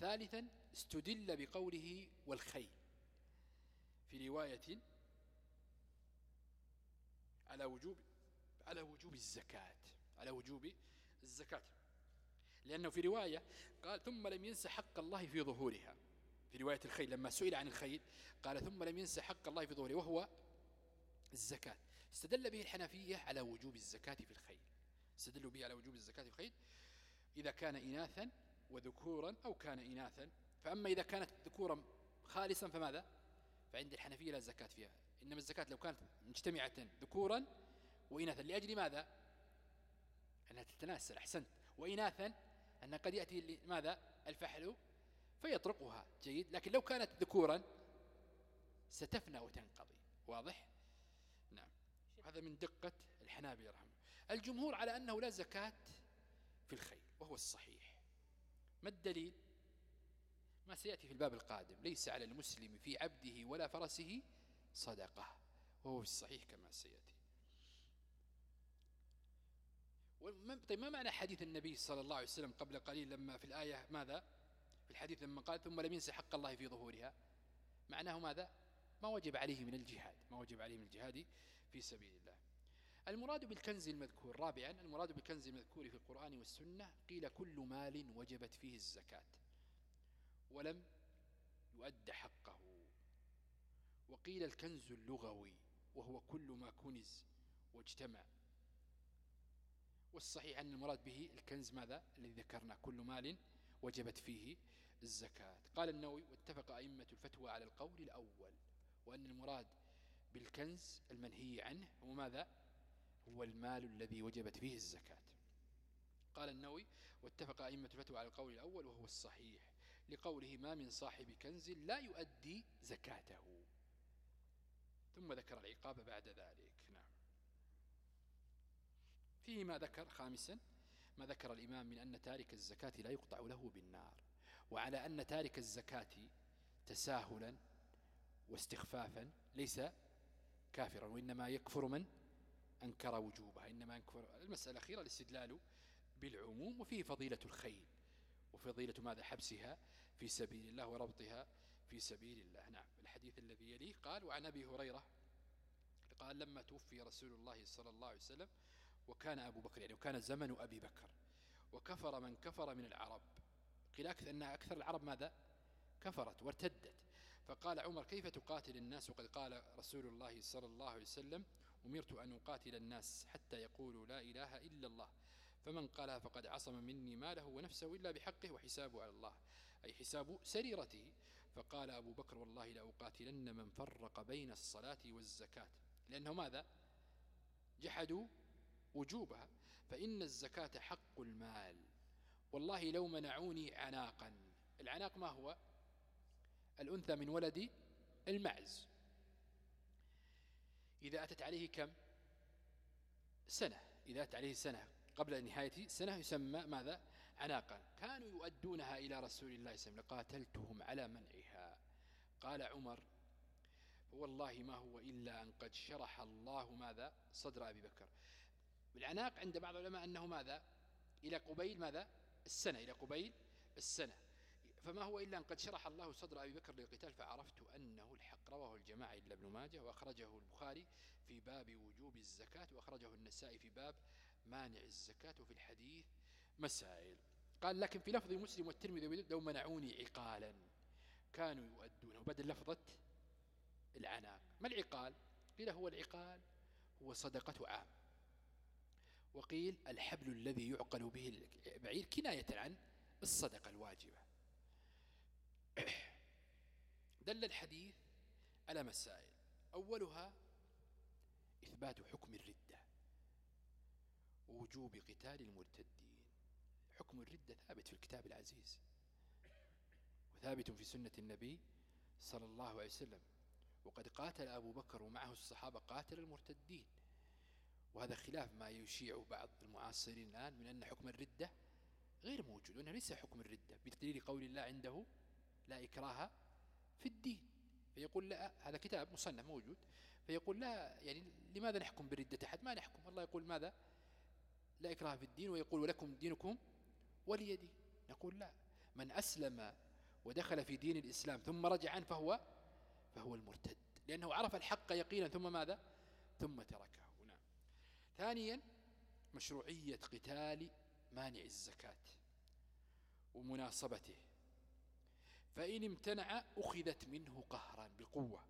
ثالثا استدل بقوله والخيل. في رواية على وجوب على وجوب الزكاة على وجوب الزكاة. لأنه في رواية قال ثم لم ينس حق الله في ظهورها. في رواية الخيل لما سئل عن الخيل قال ثم لم ينس حق الله في ظهوره وهو الزكاة. استدل به الحنفية على وجوب الزكاة في الخيل استدلوا به على وجوب الزكاة في الخيل إذا كان إناثا وذكورا أو كان إناثا. فأما إذا كانت ذكورا خالصا فماذا؟ فعند الحنفية لا زكاة فيها. إنما الزكاة لو كانت مجتمعة ذكورا وإناثا. لأجل ماذا؟ أنها تتناسل. أحسنت. وإناثا أن قد يأتي ماذا الفحل فيطرقها. جيد. لكن لو كانت ذكورا ستفنى وتنقضي. واضح؟ هذا من دقة الحنابلة رحمه الجمهور على أنه لا زكاة في الخيل وهو الصحيح. ما الدليل؟ ما سيأتي في الباب القادم. ليس على المسلم في عبده ولا فرسه صدقة وهو الصحيح كما سيأتي. طيب ما معنى حديث النبي صلى الله عليه وسلم قبل قليل لما في الآية؟ ماذا؟ في الحديث لما قال ثم لم ينسى حق الله في ظهورها. معناه ماذا؟ ما وجب عليه من الجهاد. ما وجب عليه من الجهاد في سبيل الله. المراد بالكنز المذكور رابعا المراد بالكنز المذكور في القرآن والسنة قيل كل مال وجبت فيه الزكاة ولم يؤد حقه. وقيل الكنز اللغوي وهو كل ما كنز واجتمع. والصحيح أن المراد به الكنز ماذا؟ الذي ذكرنا كل مال وجبت فيه الزكاة. قال النووي واتفق أئمة الفتوى على القول الأول وأن المراد بالكنز المنهي عنه هو ماذا؟ هو المال الذي وجبت فيه الزكاة. قال النووي واتفق أئمة الفتوى على القول الأول وهو الصحيح لقوله ما من صاحب كنز لا يؤدي زكاته. ثم ذكر العقاب بعد ذلك. نعم. فيه ما ذكر خامسا ما ذكر الإمام من أن تارك الزكاة لا يقطع له بالنار وعلى أن تارك الزكاة تساهلا واستخفافا ليس كافرا وإنما يكفر من أنكر وجوبها إنما أنكر المسألة الأخيرة الاستدلال بالعموم وفيه فضيلة الخيل. وفضيلة ماذا؟ حبسها في سبيل الله وربطها في سبيل الله. نعم الحديث الذي يليه قال وعن أبي هريرة قال لما توفي رسول الله صلى الله عليه وسلم وكان أبو بكر يعني وكان زمن أبي بكر وكفر من كفر من العرب. قيل أكثر أن أكثر العرب ماذا؟ كفرت وارتدت. فقال عمر كيف تقاتل الناس وقد قال رسول الله صلى الله عليه وسلم أمرت أن أقاتل الناس حتى يقولوا لا إله إلا الله. فمن قالها فقد عصم مني ماله ونفسه إلا بحقه وحسابه على الله أي حساب سريرته. فقال أبو بكر والله لأقاتلن من فرق بين الصلاة والزكاة. لأنه ماذا؟ جحدوا وجوبها. فإن الزكاة حق المال والله لو منعوني عناقا. العناق ما هو؟ الأنثى من ولد المعز. إذا أتت عليه كم؟ سنة. إذا أتت عليه سنة قبل نهاية سنة يسمى ماذا؟ عناقا. كانوا يؤدونها إلى رسول الله صلى الله عليه وسلم. لقاتلتهم على منعها. قال عمر والله ما هو إلا أن قد شرح الله ماذا؟ صدر أبي بكر. بالعناق عند بعض العلماء أنه ماذا؟ إلى قبيل ماذا؟ السنة. إلى قبيل السنة. فما هو إلا أن قد شرح الله صدر أبي بكر للقتال فعرفت أنه الحق. رواه الجماعة إلا ابن ماجه وأخرجه البخاري في باب وجوب الزكاة وأخرجه النسائي في باب مانع الزكاة وفي الحديث. مسائل. قال لكن في لفظ مسلم والترمذي لو منعوني عقالا كانوا يؤدونه. بدل لفظة العناق. ما العقال؟ قيل هو العقال هو صدقة عام. وقيل الحبل الذي يعقل به البعير كناية عن الصدقة الواجبة. دل الحديث على مسائل. أولها إثبات حكم الردة. ووجوب قتال المرتدين. حكم الردة ثابت في الكتاب العزيز. وثابت في سنة النبي صلى الله عليه وسلم. وقد قاتل أبو بكر ومعه الصحابة قاتل المرتدين. وهذا خلاف ما يشيع بعض المعاصرين الآن من أن حكم الردة غير موجود وأنه ليس حكم الردة بدليل قول الله عنده لا إكراه في الدين. فيقول لا هذا كتاب مصنف موجود. فيقول لا يعني لماذا نحكم بالردة أحد؟ ما نحكم. الله يقول ماذا؟ لا إكراه في الدين. ويقول ولكم دينكم ولي دين نقول لا. من أسلم ودخل في دين الإسلام ثم رجع عنه فهو فهو المرتد. لأنه عرف الحق يقينا ثم ماذا؟ ثم تركه. نعم. ثانيا مشروعية قتال مانع الزكاة ومناصبته فإن امتنع أخذت منه قهرا بقوة.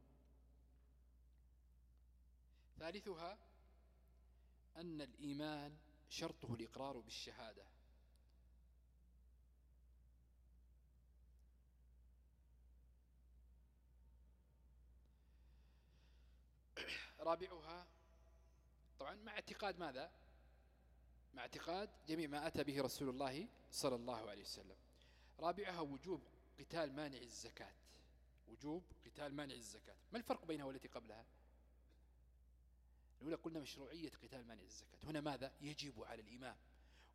ثالثها أن الإيمان شرطه الإقرار بالشهادة. رابعها طبعا مع اعتقاد ماذا؟ مع اعتقاد جميع ما أتى به رسول الله صلى الله عليه وسلم. رابعها وجوب قتال مانع الزكاة. وجوب قتال مانع الزكاة. ما الفرق بينها والتي قبلها؟ الأولى قلنا مشروعية قتال مانع الزكاة. هنا ماذا؟ يجب على الإمام.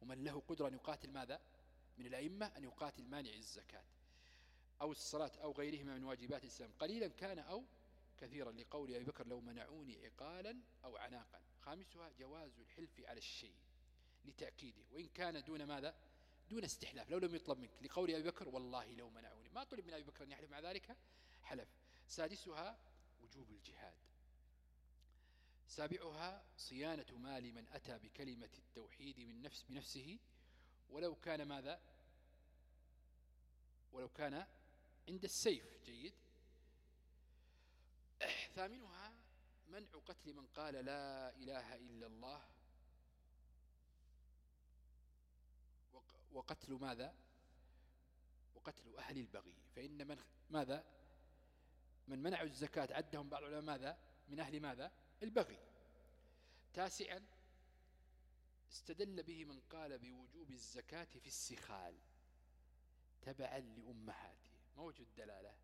ومن له قدرة أن يقاتل ماذا؟ من الأئمة أن يقاتل مانع الزكاة. أو الصلاة أو غيرهما من واجبات الإسلام. قليلا كان أو كثيرا. لقول أبي بكر لو منعوني عقالا أو عناقا. خامسها جواز الحلف على الشيء لتأكيده. وإن كان دون ماذا؟ دون استحلاف. لو لم يطلب منك لقول أبي بكر والله لو منعوني. ما طلب من أبي بكر أن يحلف مع ذلك. حلف. سادسها وجوب الجهاد. سابعها صيانة مال من أتى بكلمة التوحيد من نفس بنفسه. ولو كان ماذا؟ ولو كان عند السيف. جيد. ثامنها منع قتل من قال لا إله إلا الله وقتل ماذا؟ وقتل أهل البغي. فإن من ماذا؟ من منعوا الزكاة عدهم بعض العلماء ماذا؟ من أهل ماذا؟ البغي. تاسعا استدل به من قال بوجوب الزكاة في السخال. تبعا لأمهاته. ما وجه الدلالة؟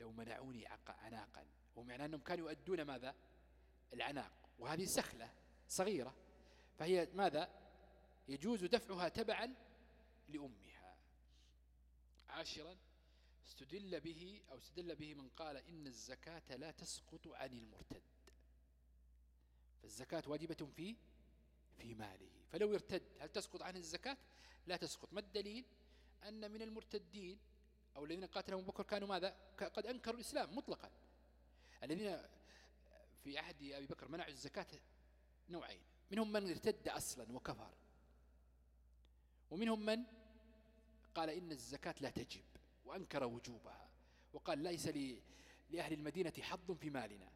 لو منعوني عناقا. ومعنى أنهم كانوا يؤدون ماذا؟ العناق. وهذه سخلة صغيرة. فهي ماذا؟ يجوز دفعها تبعا لأمها. عاشرا استدل به أو استدل به من قال إن الزكاة لا تسقط عن المرتد. فالزكاة واجبة في في ماله. فلو ارتد هل تسقط عنه الزكاة؟ لا تسقط. ما الدليل؟ أن من المرتدين أو الذين قاتلهم بكر كانوا ماذا؟ قد أنكروا الإسلام مطلقا. الذين في عهد أبي بكر منعوا الزكاة نوعين. منهم من ارتد أصلا وكفر. ومنهم من؟ قال إن الزكاة لا تجب وأنكر وجوبها وقال ليس لأهل المدينة حظ في مالنا.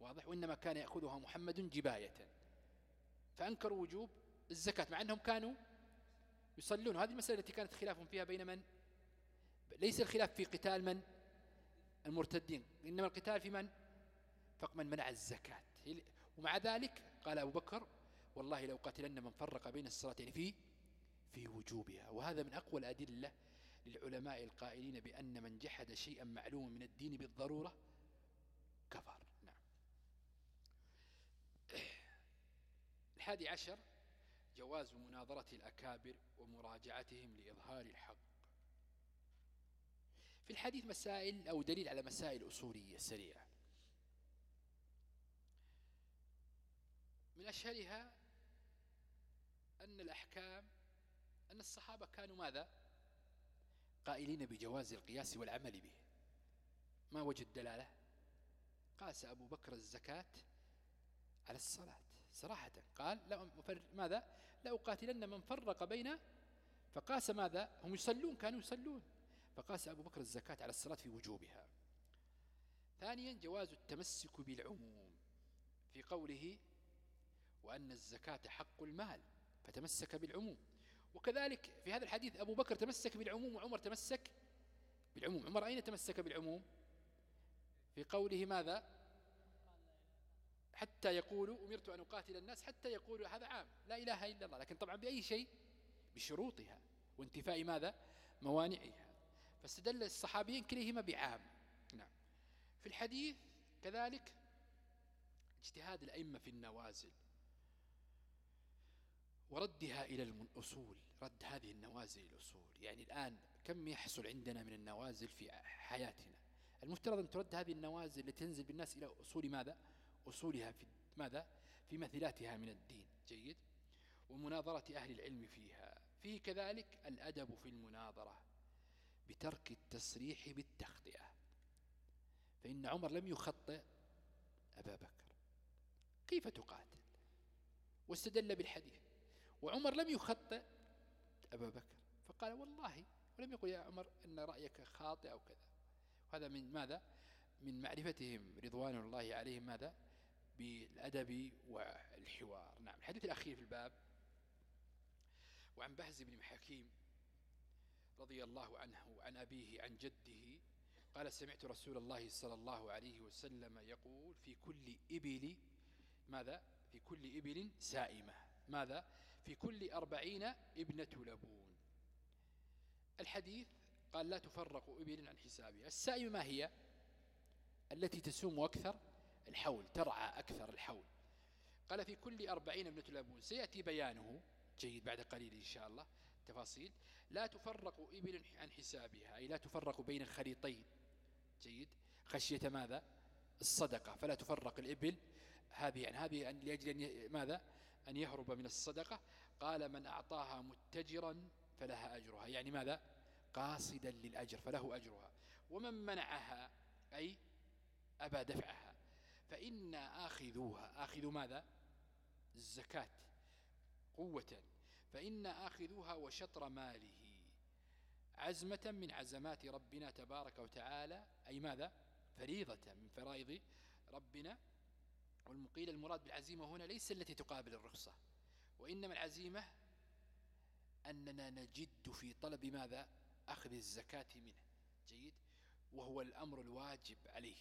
واضح؟ وإنما كان يأخذها محمد جباية. فأنكروا وجوب الزكاة مع أنهم كانوا يصلون. هذه المسألة التي كانت خلاف فيها بين من؟ ليس الخلاف في قتال من؟ المرتدين. إنما القتال في من؟ فق من منع الزكاة. ومع ذلك قال أبو بكر والله لو قاتلن من فرق بين الصلاتين في في وجوبها. وهذا من أقوى الأدلة للعلماء القائلين بأن من جحد شيئا معلوما من الدين بالضرورة كفر. نعم. الحادي عشر جواز مناظرة الأكابر ومراجعتهم لإظهار الحق. في الحديث مسائل أو دليل على مسائل أصولية سريعة. من أشهرها أن الأحكام أن الصحابة كانوا ماذا؟ قائلين بجواز القياس والعمل به. ما وجه الدلالة؟ قاس أبو بكر الزكاة على الصلاة صراحة. قال لا ماذا؟ لا أقاتلن من فرق بين فقاس ماذا؟ هم يصلون كانوا يصلون. فقاس أبو بكر الزكاة على الصلاة في وجوبها. ثانيا جواز التمسك بالعموم في قوله وأن الزكاة حق المال. فتمسك بالعموم. وكذلك في هذا الحديث أبو بكر تمسك بالعموم وعمر تمسك بالعموم. عمر أين تمسك بالعموم؟ في قوله ماذا؟ حتى يقولوا أمرت أن أقاتل الناس حتى يقولوا هذا عام لا إله إلا الله. لكن طبعا بأي شيء؟ بشروطها وانتفاء ماذا؟ موانعها. فاستدل الصحابيين كليهما بعام. نعم. في الحديث كذلك اجتهاد الأئمة في النوازل. وردها إلى الأصول رد هذه النوازل الأصول. يعني الآن كم يحصل عندنا من النوازل في حياتنا؟ المفترض أن ترد هذه النوازل التي تنزل بالناس إلى أصول ماذا؟ أصولها في ماذا؟ في مثلاتها من الدين. جيد؟ ومناظرة أهل العلم فيها. فيه كذلك الأدب في المناظرة بترك التصريح بالتخطئة. فإن عمر لم يخطئ أبا بكر كيف تقاتل؟ واستدل بالحديث. وعمر لم يخطئ أبا بكر. فقال والله ولم يقل يا عمر أن رأيك خاطئ أو كذا. وهذا من ماذا؟ من معرفتهم رضوان الله عليهم ماذا؟ بالأدب والحوار. نعم. الحديث الأخير في الباب. وعن بهز بن حكيم رضي الله عنه عن أبيه عن جده قال سمعت رسول الله صلى الله عليه وسلم يقول في كل إبل ماذا؟ في كل إبل سائمة. ماذا؟ في كل أربعين ابنة لبون. الحديث قال لا تفرق إبل عن حسابها. السائمة ما هي؟ التي تسوم أكثر الحول ترعى أكثر الحول. قال في كل أربعين ابنة لبون. سيأتي بيانه جيد بعد قليل إن شاء الله تفاصيل. لا تفرق إبل عن حسابها أي لا تفرق بين خريطين جيد. خشية ماذا؟ الصدقة. فلا تفرق الإبل هذه يعني هذه لأجل أن ماذا؟ أن يهرب من الصدقة؟ قال من أعطاها متجرا فلها أجرها. يعني ماذا؟ قاصدا للأجر فله أجرها. ومن منعها أي أبى دفعها فإن آخذوها. آخذوا ماذا؟ الزكاة قوة. فإن آخذوها وشطر ماله عزمة من عزمات ربنا تبارك وتعالى أي ماذا؟ فريضة من فرائض ربنا والمقيل المراد بالعزيمة هنا ليس التي تقابل الرخصة وإنما العزيمة أننا نجد في طلب ماذا؟ أخذ الزكاة منه. جيد؟ وهو الأمر الواجب عليه.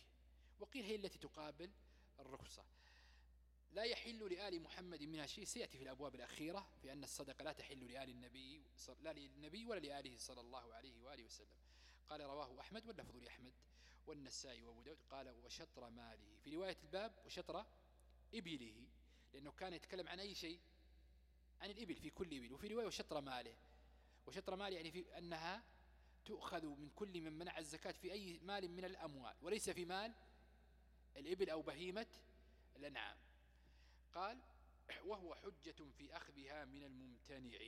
وقيل هي التي تقابل الرخصة. لا يحل لآل محمد منها شيء. سيأتي في الأبواب الأخيرة في أن الصدقة لا تحل لآل النبي لا للنبي ولا لآله صلى الله عليه وآله وسلم. قال رواه أحمد واللفظ لأحمد. والنسائي وأبو داود قال وشطر ماله. في رواية الباب وشطر إبله لأنه كان يتكلم عن أي شيء؟ عن الإبل في كل إبل. وفي رواية وشطر ماله. وشطر ماله يعني في أنها تؤخذ من كل من منع الزكاة في أي مال من الأموال وليس في مال الإبل أو بهيمة الأنعام. قال وهو حجة في أخذها من الممتنع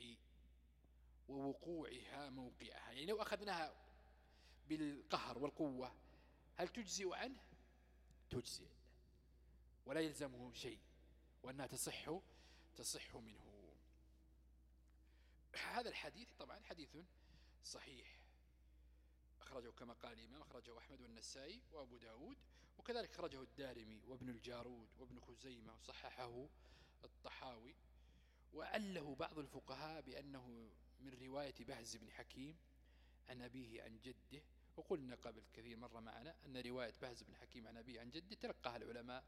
ووقوعها موقعها. يعني لو أخذناها بالقهر والقوة هل تجزئ عنه؟ تجزئ. ولا يلزمه شيء. وأنها تصح تصح منه. هذا الحديث طبعا حديث صحيح. أخرجه كما قال الإمام أخرجه أحمد والنسائي وأبو داود وكذلك خرجه الدارمي وابن الجارود وابن خزيمة وصححه الطحاوي. وعله بعض الفقهاء بأنه من رواية بهز بن حكيم عن أبيه عن جده وقلنا قبل كثير مرة معنا أن رواية بهز بن حكيم عن أبيه عن جده تلقاها العلماء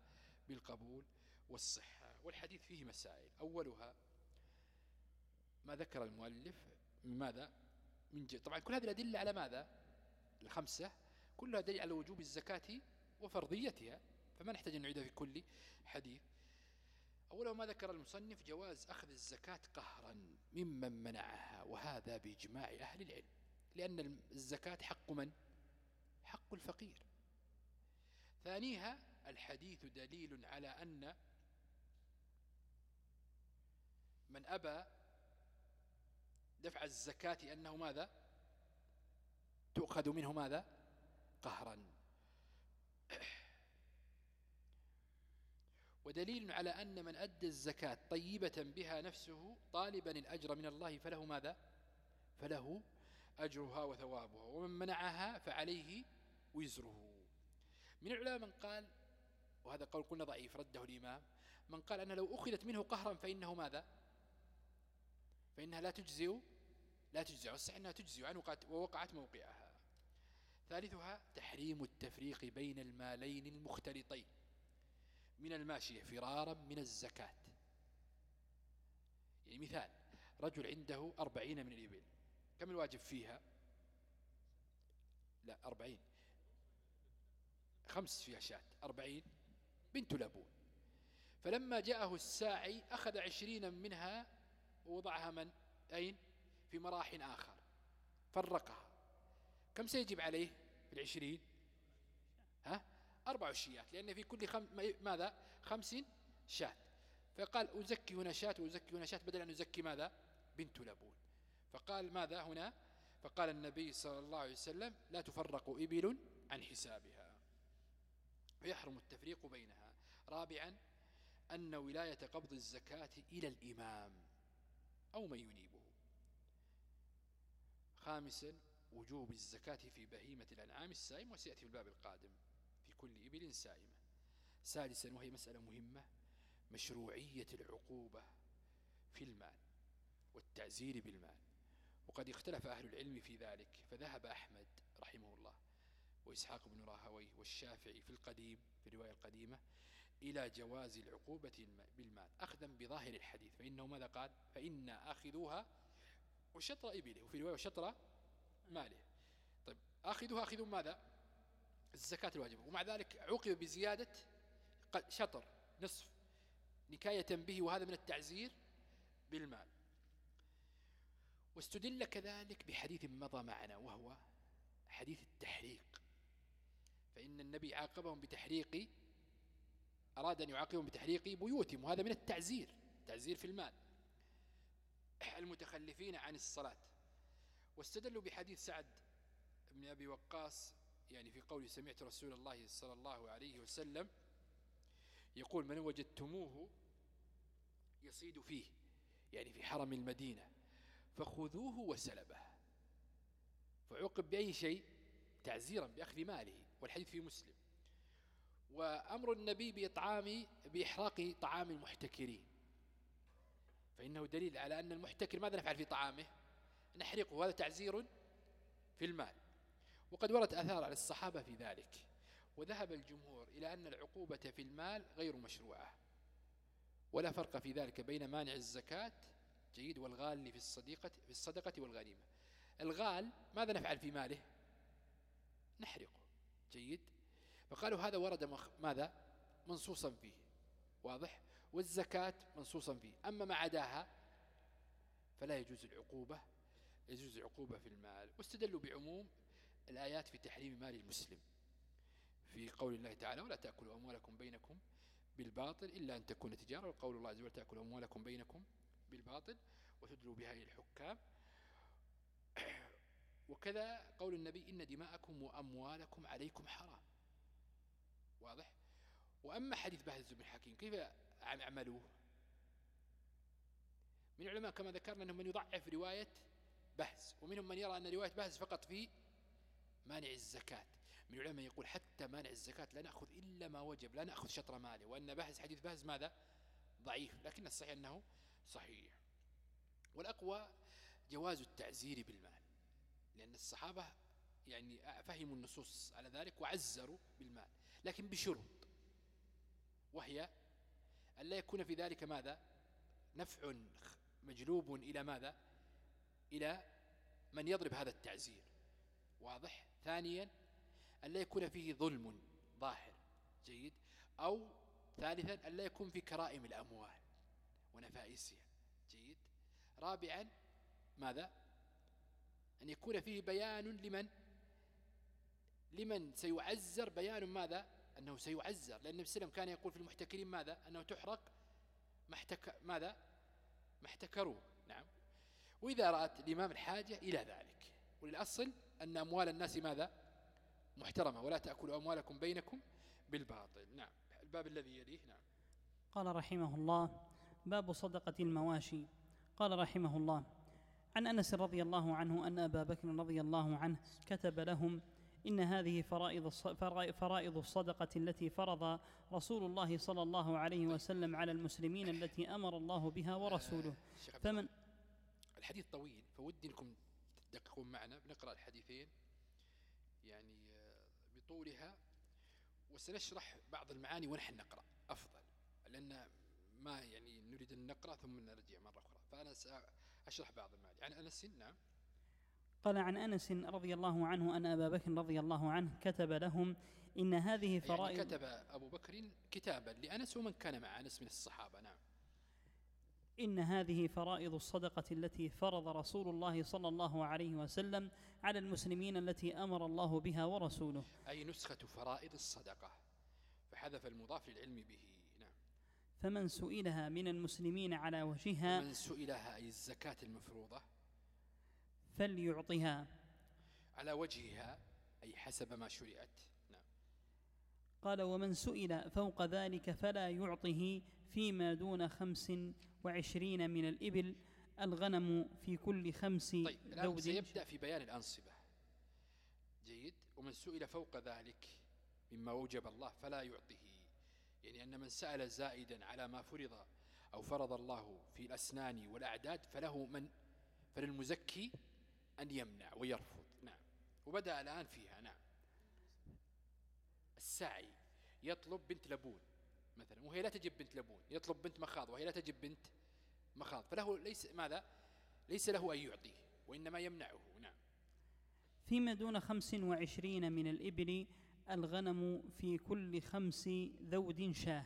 بالقبول والصحة والحديث فيه مسائل. أولها ما ذكر المؤلف من ماذا؟ من جد. طبعا كل هذه الأدلة على ماذا؟ الخمسة كلها دليل على وجوب الزكاة وفرضيتها فما نحتاج أن نعيدها في كل حديث. أولا ما ذكر المصنف جواز أخذ الزكاة قهرا ممن منعها وهذا بإجماع أهل العلم. لأن الزكاة حق من؟ حق الفقير. ثانيها الحديث دليل على أن من أبى دفع الزكاة أنه ماذا؟ تؤخذ منه ماذا؟ قهرا. ودليل على أن من أدى الزكاة طيبة بها نفسه طالبا الأجر من الله فله ماذا؟ فله أجرها وثوابها ومن منعها فعليه وزره. من العلماء من قال وهذا قول قلنا ضعيف رده الإمام من قال أن لو أخذت منه قهرا فإنه ماذا؟ فإنها لا تجزئ لا تجزئ والصحيح أنها تجزئ ووقعت موقعها. ثالثها تحريم التفريق بين المالين المختلطين. من الماشية فرارا من الزكاة. يعني مثال رجل عنده أربعين من الإبل. كم الواجب فيها؟ لا أربعين. خمس فيها شاة أربعين. بنت لبون. فلما جاءه الساعي أخذ عشرين منها ووضعها من؟ أين؟ في مراح آخر. فرقها. كم سيجب عليه في العشرين ها؟ أربع شيات لأن في كل خم... ماذا؟ خمس شات فقال أزكي هنا شات وأزكي هنا شات بدل أن أزكي ماذا؟ بنت لبون. فقال ماذا هنا؟ فقال النبي صلى الله عليه وسلم لا تفرق إبل عن حسابها. فيحرم التفريق بينها. رابعا أن ولاية قبض الزكاة إلى الإمام أو من ينيبه. خامسا وجوب الزكاة في بهيمة الأنعام السائم وسيأتي في الباب القادم في كل إبل سائمة. سادسا وهي مسألة مهمة مشروعية العقوبة في المال والتعزير بالمال. وقد اختلف أهل العلم في ذلك فذهب أحمد رحمه الله وإسحاق بن راهوي والشافعي في القديم في الرواية القديمة إلى جواز العقوبة بالمال. أخذا بظاهر الحديث فإنه ماذا قال؟ فإن آخذوها وشطر إبله وفي رواية وشطر ماله. طيب آخذوها آخذوا ماذا؟ الزكاة الواجبة. ومع ذلك عوقب بزيادة شطر نصف نكاية به وهذا من التعزير بالمال. واستدل كذلك بحديث مضى معنا وهو حديث التحريق. فإن النبي عاقبهم بتحريق أراد أن يعاقبهم بتحريق بيوتهم وهذا من التعزير تعزير في المال. المتخلفين عن الصلاة. واستدلوا بحديث سعد بن أبي وقاص يعني في قوله سمعت رسول الله صلى الله عليه وسلم يقول من وجدتموه يصيد فيه. يعني في حرم المدينة. فخذوه وسلبه. فعقب بأي شيء؟ تعزيرا بأخذ ماله والحديث في مسلم. وأمر النبي بإطعام بإحراق طعام المحتكرين. فإنه دليل على أن المحتكر ماذا نفعل في طعامه؟ نحرقه وهذا تعزير في المال. وقد وردت أثار على الصحابة في ذلك. وذهب الجمهور إلى أن العقوبة في المال غير مشروعة. ولا فرق في ذلك بين مانع الزكاة جيد والغال في الصديقة في الصدقة والغنيمة. الغال ماذا نفعل في ماله؟ نحرقه. جيد. فقالوا هذا ورد ماذا؟ منصوصا فيه. واضح؟ والزكاة منصوصا فيه. أما ما عداها فلا يجوز العقوبة. يجوز العقوبة في المال. واستدلوا بعموم الآيات في تحريم مال المسلم. في قول الله تعالى ولا تأكلوا أموالكم بينكم بالباطل إلا أن تكون تجارة. وقول الله عز وجل تأكلوا أموالكم بينكم بالباطل وتدلوا بها إلى الحكام. وكذا قول النبي إن دماءكم وأموالكم عليكم حرام. واضح؟ وأما حديث بهز بن حكيم كيف عملوه؟ من العلماء كما ذكرنا أنهم من يضعف رواية بهز ومنهم من يرى أن رواية بهز فقط في مانع الزكاة. من العلماء يقول حتى مانع الزكاة لا نأخذ إلا ما وجب لا نأخذ شطر ماله وأن بهز حديث بهز ماذا؟ ضعيف لكن الصحيح أنه صحيح. والأقوى جواز التعزير بالمال لأن الصحابة يعني فهموا النصوص على ذلك وعزروا بالمال لكن بشروط. وهي أن لا يكون في ذلك ماذا؟ نفع مجلوب إلى ماذا؟ إلى من يضرب هذا التعزير. واضح؟ ثانيا أن لا يكون فيه ظلم ظاهر جيد أو ثالثا أن لا يكون في كرائم الأموال. ونفائسها جيد. رابعا ماذا؟ أن يكون فيه بيان لمن؟ لمن سيعزر بيان ماذا؟ أنه سيعزر. لأن النبي صلى كان يقول في المحتكرين ماذا؟ أنه تحرق ما ماذا؟ ما احتكروه نعم. وإذا رأت الإمام الحاجة إلى ذلك. وللأصل أن أموال الناس ماذا؟ محترمة. ولا تأكلوا أموالكم بينكم بالباطل. نعم. الباب الذي يليه. نعم. قال رحمه الله باب صدقة المواشي. قال رحمه الله عن أنس رضي الله عنه أن أبا بكر رضي الله عنه كتب لهم إن هذه فرائض فرائض الصدقة التي فرض رسول الله صلى الله عليه وسلم على المسلمين التي أمر الله بها ورسوله. فمن الحديث طويل فودي انكم تدققون معنا بنقرأ الحديثين. يعني آه، بطولها وسنشرح بعض المعاني ونحن نقرأ أفضل لأن ما يعني نريد أن نقرأ ثم نرجع مرة أخرى. فأنا سأشرح بعض المعاني. عن أنس نعم قال عن أنس رضي الله عنه أن أبا بكر رضي الله عنه كتب لهم إن هذه يعني فرائض يعني كتب أبو بكر كتابا لأنس ومن كان مع أنس من الصحابة. نعم. إن هذه فرائض الصدقة التي فرض رسول الله صلى الله عليه وسلم على المسلمين التي أمر الله بها ورسوله. أي نسخة فرائض الصدقة؟ فحذف المضاف للعلم به. فمن سئلها من المسلمين على وجهها من سئلها أي الزكاة المفروضة فليعطها على وجهها أي حسب ما شرعت. نعم. قال ومن سئل فوق ذلك فلا يعطه فيما دون خمس وعشرين من الإبل الغنم في كل خمس طيب الآن سيبدأ في بيان الأنصبة. جيد. ومن سئل فوق ذلك مما وجب الله فلا يعطه يعني أن من سأل زائدا على ما فرض أو فرض الله في الأسنان والأعداد فله من فللمزكي أن يمنع ويرفض. نعم. وبدأ الآن فيها نعم. السعي. يطلب بنت لبون مثلا وهي لا تجب بنت لبون يطلب بنت مخاض وهي لا تجب بنت مخاض. فله ليس ماذا؟ ليس له أن يعطيه وإنما يمنعه. نعم. فيما دون خمس وعشرين من الإبل الغنم في كل خمس ذود شاه.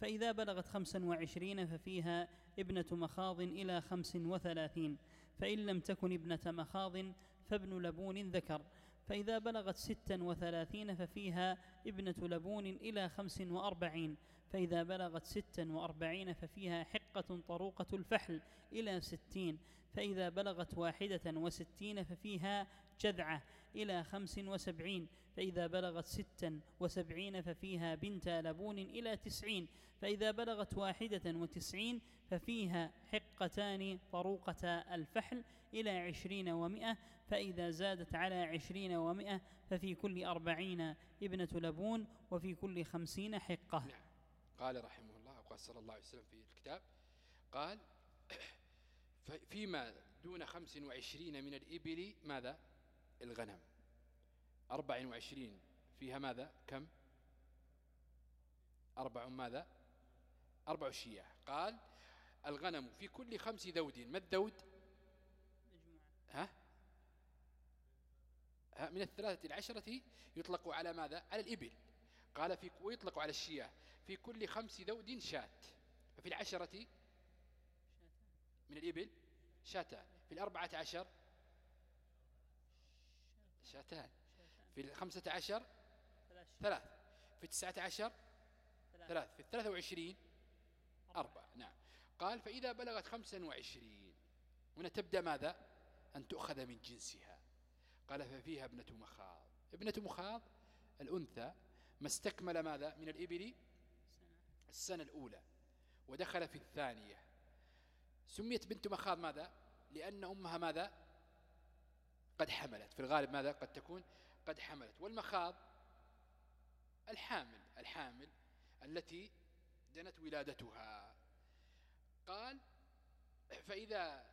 فإذا بلغت خمسا وعشرين ففيها ابنة مخاض إلى خمس وثلاثين. فإن لم تكن ابنة مخاض فابن لبون ذكر. فإذا بلغت ستا وثلاثين ففيها ابنة لبون إلى خمس وأربعين. فإذا بلغت ستا وأربعين ففيها حقة طروقة الفحل إلى ستين. فإذا بلغت واحدة وستين ففيها جذعة إلى خمس وسبعين فإذا بلغت ستا وسبعين ففيها بنت لبون إلى تسعين فإذا بلغت واحدة وتسعين ففيها حقتان طروقة الفحل إلى عشرين ومائة فإذا زادت على عشرين ومائة ففي كل أربعين ابنة لبون وفي كل خمسين حقة. نعم. قال رحمه الله وقال صلى الله عليه وسلم في الكتاب قال فيما دون خمس وعشرين من الإبل ماذا؟ الغنم. أربع وعشرين فيها ماذا؟ كم؟ أربع ماذا؟ أربع شياه. قال الغنم في كل خمس ذود ما الذود ها؟ ها من الثلاثة العشرة يطلق على ماذا؟ على الإبل. قال في ويطلق على الشياه. في كل خمس ذود شاة. ففي العشرة من الإبل؟ شاتان في الأربعة عشر شاتان. في الخمسة عشر ثلاث في التسعة عشر ثلاث في الثلاثة وعشرين أربع نعم. قال فإذا بلغت خمسا وعشرين هنا تبدأ ماذا؟ أن تؤخذ من جنسها. قال ففيها ابنة مخاض. ابنة مخاض الأنثى ما استكمل ماذا؟ من الإبل السنة الأولى ودخل في الثانية. سميت بنت مخاض ماذا؟ لأن أمها ماذا؟ قد حملت. في الغالب ماذا قد تكون؟ قد حملت. والمخاض الحامل الحامل التي دنت ولادتها. قال فإذا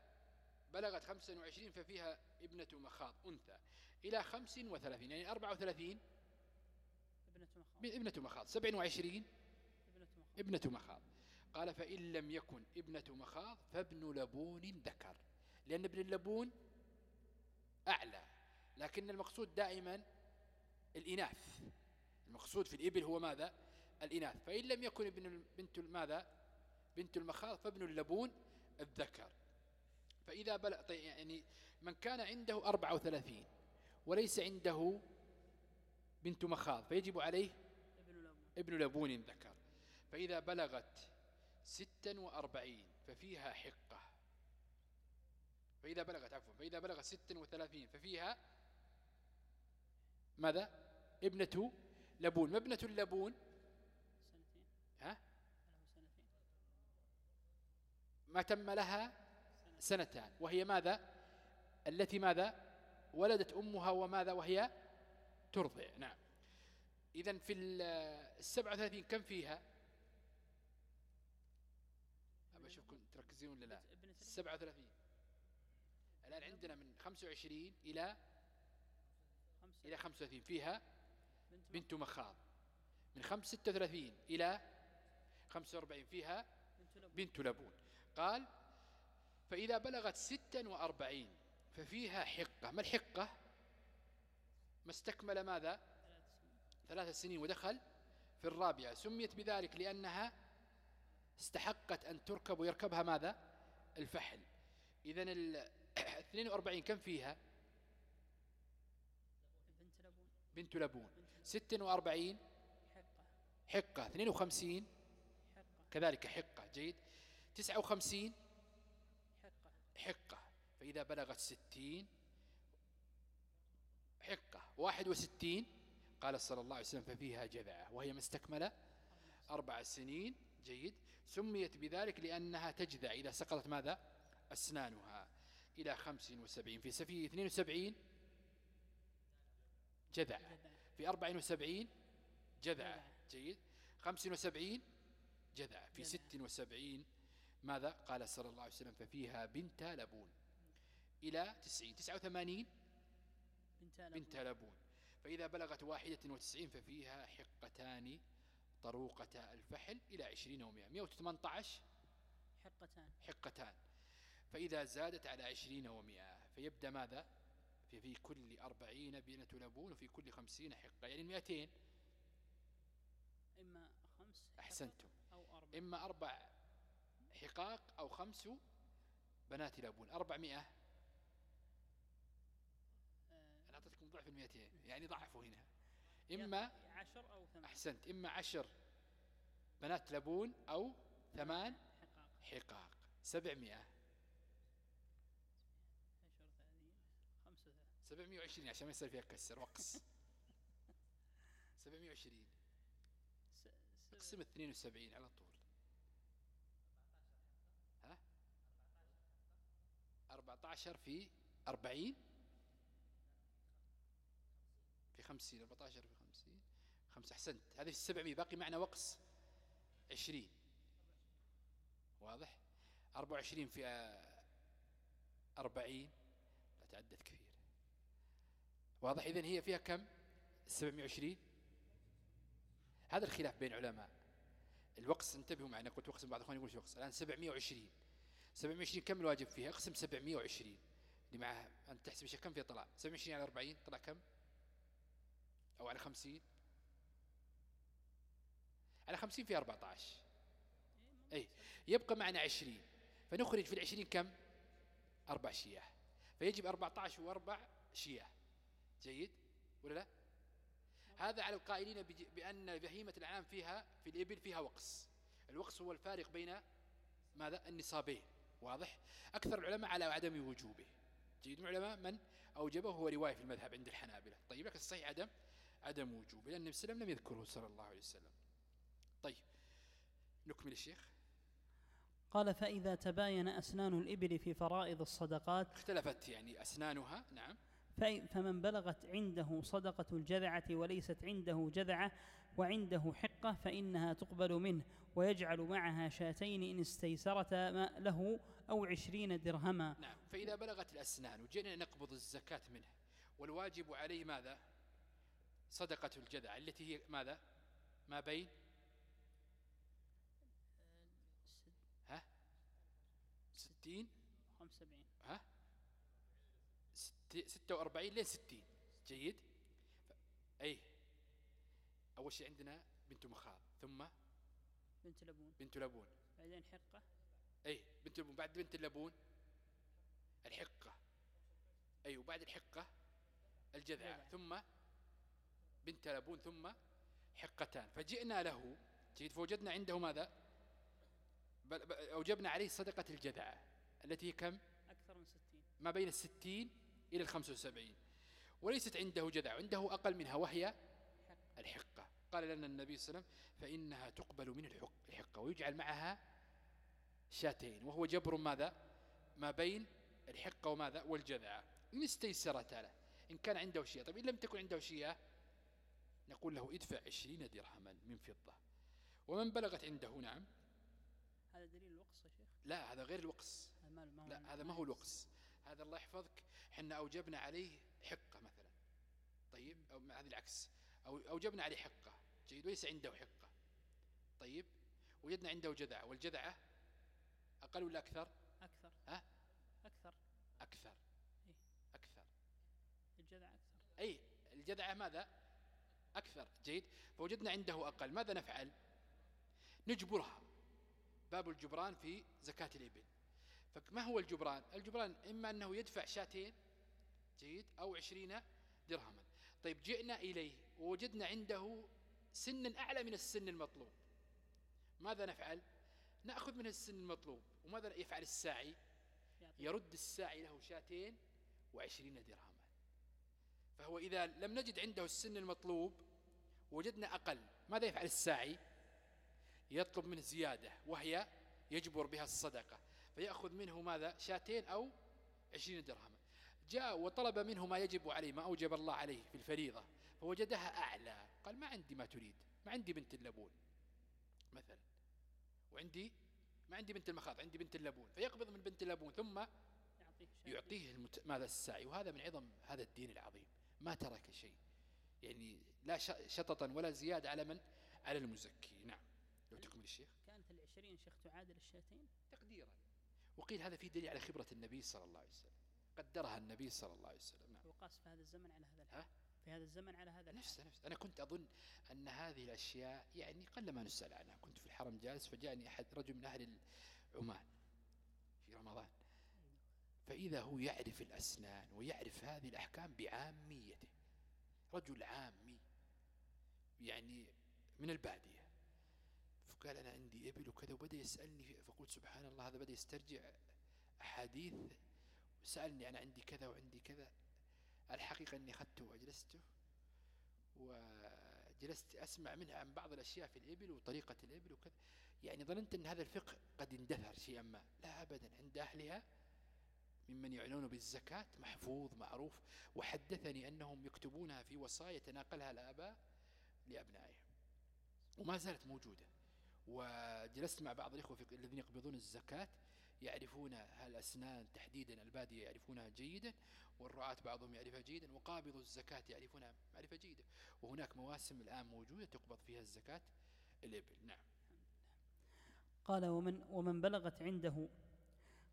بلغت خمسا وعشرين ففيها ابنة مخاض أنثى. إلى خمس وثلاثين يعني أربعة وثلاثين؟ ابنة مخاض. سبع وعشرين؟ ابنة مخاض. قال فإن لم يكن ابنة مخاض فابن لبون ذكر. لأن ابن اللبون أعلى. لكن المقصود دائما الإناث. المقصود في الإبل هو ماذا؟ الإناث. فإن لم يكن ابن بنت ماذا؟ بنت المخاض فابن اللبون الذكر. فإذا بلغ طيب يعني من كان عنده أربعة وثلاثين وليس عنده بنت مخاض فيجب عليه ابن لبون ذكر. فإذا بلغت ستا وأربعين ففيها حقة. فإذا بلغت عفوا فإذا بلغت ستا وثلاثين ففيها ماذا؟ ابنة لبون. ما ابنة اللبون؟ ها؟ ما تم لها؟ سنتان. وهي ماذا؟ التي ماذا؟ ولدت أمها وماذا؟ وهي ترضع. نعم. إذا في السبعة وثلاثين كم فيها؟ أبا أشوفكم تركزين ولا لا؟ السبعة وثلاثين. الآن عندنا من خمسة وعشرين إلى إلى خمسة وثلاثين. فيها بنت مخاض. من خمس ستة وثلاثين إلى خمسة وأربعين. فيها بنت لبون. قال فإذا بلغت ستا وأربعين ففيها حقة. ما الحقة؟ ما استكمل ماذا؟ ثلاث سنين. ودخل في الرابعة. سميت بذلك لأنها استحقت أن تركب ويركبها ماذا؟ الفحل. إذا 42 كم فيها؟ بنت لبون. 46 حقة. 52 كذلك حقة. جيد. 59 حقة. فإذا بلغت 60 حقة. 61 قال صلى الله عليه وسلم ففيها جذعة. وهي مستكملة أربع سنين. جيد. سميت بذلك لأنها تجذع. إذا سقطت ماذا؟ أسنانها. إلى خمس وسبعين. في سفيه اثنين وسبعين جذع. في أربع وسبعين جذع. جيد. خمس وسبعين جذع. في ست وسبعين ماذا؟ قال صلى الله عليه وسلم ففيها بنت لبون. إلى تسعين. تسعة وثمانين بنت لبون. فإذا بلغت واحدة وتسعين ففيها حقتان طروقة الفحل إلى عشرين ومئة مئة وثمانية عشر حقتان. حقتان. فإذا زادت على عشرين ومئة فيبدأ ماذا؟ في, في كل أربعين بنة لبون وفي كل خمسين حقة يعني مئتين. إما خمس أحسنتم. أو أربع. إما أربع حقاق أو خمس بنات لبون أربعمائة آه، أنا أعطيتكم ضعف المئتين يعني ضعفوا هنا. إما عشر أو ثمان أحسنت. إما عشر بنات لبون أو ثمان حقاق. حقاق. سبعمائة 720 عشان ما يصير فيها كسر وقص. 720 اقسم 72 على طول. ها؟ 14 في 40 في 50 14 في 50 5 أحسنت. هذه في 700 باقي معنا وقص 20 واضح؟ 24 في آه، 40 لا تعدت كثير. واضح إذن هي فيها كم؟ السبعمية وعشرين. هذا الخلاف بين علماء الوقص انتبهوا معنا قلت وقسم بعض اخواني يقول شو وقص الآن 720 720 كم الواجب فيها؟ اقسم 720 اللي معها أنت تحسب إيش كم فيها؟ طلع. 720 على 40 طلع كم؟ أو على 50 على 50 في 14 اي يبقى معنا 20 فنخرج في العشرين كم؟ أربع شياه. فيجب 14 وأربع شياه. جيد ولا لا؟ هذا على القائلين بأن بهيمة الأنعام فيها في الإبل فيها وقص. الوقص هو الفارق بين ماذا؟ النصابين. واضح؟ أكثر العلماء على عدم وجوبه. جيد من العلماء من أوجبه هو رواية في المذهب عند الحنابلة. طيب لكن الصحيح عدم عدم وجوبه. لأن النبي صلى الله عليه وسلم لم يذكره صلى الله عليه وسلم. طيب نكمل الشيخ قال فإذا تباين أسنان الإبل في فرائض الصدقات اختلفت يعني أسنانها. نعم. فمن بلغت عنده صدقة الجذعة وليست عنده جذعة وعنده حقة فإنها تقبل منه ويجعل معها شاتين إن استيسرتا ما له أو عشرين درهما. نعم فإذا بلغت الأسنان وجينا نقبض الزكاة منه والواجب عليه ماذا؟ صدقة الجذع التي هي ماذا؟ ما بين؟ ها؟ ستين؟ 46 ل 60 جيد؟ أي. أول شيء عندنا بنت مخاض ثم بنت لبون. بنت لبون. بعدين حقة. أي بنت لبون. بعد بنت اللبون الحقة. أي وبعد الحقة الجذعة ثم بنت لبون ثم حقتان. فجئنا له. جيد. فوجدنا عنده ماذا؟ أوجبنا عليه صدقة الجذعة التي هي كم؟ أكثر من ستين. ما بين الستين إلى الخمسة وسبعين. وليست عنده جذع عنده أقل منها وهي الحقة. قال لنا النبي صلى الله عليه وسلم فإنها تقبل من الحق الحقة ويجعل معها شاتين وهو جبر ماذا؟ ما بين الحقة وماذا؟ والجذعة إن استيسرت له إن كان عنده شيء. طيب إن لم تكن عنده شيء نقول له ادفع عشرين درهما من فضة. ومن بلغت عنده نعم. هذا دليل الوقص يا شيخ؟ لا هذا غير الوقص. هذا ما ما هو لا هذا ما هو الوقص. هذا الله يحفظك. حنا أوجبنا عليه حقة مثلا. طيب أو مع هذا العكس. أو أوجبنا عليه حقة. جيد. وليس عنده حقة. طيب وجدنا عنده جذع. والجذعة أقل ولا أكثر؟ أكثر. ها؟ أكثر. أكثر. إيه. أكثر. الجذع أكثر. أي الجذعة ماذا؟ أكثر. جيد. فوجدنا عنده أقل. ماذا نفعل؟ نجبرها. باب الجبران في زكاة الإبل. فما هو الجبران؟ الجبران إما أنه يدفع شاتين جيد أو عشرين درهما. طيب جئنا إليه ووجدنا عنده سن أعلى من السن المطلوب. ماذا نفعل؟ نأخذ منه السن المطلوب. وماذا يفعل الساعي؟ يرد الساعي له شاتين وعشرين درهما. فهو إذا لم نجد عنده السن المطلوب وجدنا أقل ماذا يفعل الساعي؟ يطلب منه زيادة وهي يجبر بها الصدقة. فيأخذ منه ماذا؟ شاتين أو عشرين درهما جاء وطلب منه ما يجب عليه ما أوجب الله عليه في الفريضة فوجدها أعلى. قال ما عندي ما تريد ما عندي بنت اللبون. مثلا وعندي ما عندي بنت المخاض عندي بنت اللبون. فيقبض من بنت اللبون ثم يعطيه المت... ماذا؟ السعي. وهذا من عظم هذا الدين العظيم. ما ترك شيء. يعني لا شططا ولا زيادة على من؟ على المزكي. نعم. لو تكمل الشيخ. كانت العشرين شيخ تعادل الشاتين؟ تقديرا. وقيل هذا في دليل على خبرة النبي صلى الله عليه وسلم. قدرها النبي صلى الله عليه وسلم. نعم. وقاس في هذا الزمن على هذا الحال. في هذا الزمن على هذا نفس نفس أنا كنت أظن أن هذه الأشياء يعني قل ما نسأل عنها. كنت في الحرم جالس فجاءني أحد رجل من أهل عمان في رمضان. فإذا هو يعرف الأسنان ويعرف هذه الأحكام بعاميته. رجل عامي يعني من البادية. فقال أنا عندي إبل وكذا وبدأ يسألني فقلت سبحان الله هذا بدأ يسترجع أحاديث سألني أنا عندي كذا وعندي كذا. الحقيقة أني أخذته وأجلسته وجلست أسمع منها عن بعض الأشياء في الإبل وطريقة الإبل وكذا. يعني ظننت أن هذا الفقه قد اندثر شيئا ما. لا أبدا. عند أهلها ممن يعنون بالزكاة محفوظ معروف. وحدثني أنهم يكتبونها في وصايا تناقلها الآباء لأبنائهم. وما زالت موجودة. وجلست مع بعض الإخوة الذين يقبضون الزكاة يعرفون الأسنان تحديدا البادية يعرفونها جيدا والرعاة بعضهم يعرفها جيدا وقابض الزكاة يعرفونها معرفة جيدة. وهناك مواسم الآن موجودة تقبض فيها الزكاة الإبل. نعم. قال ومن, ومن بلغت عنده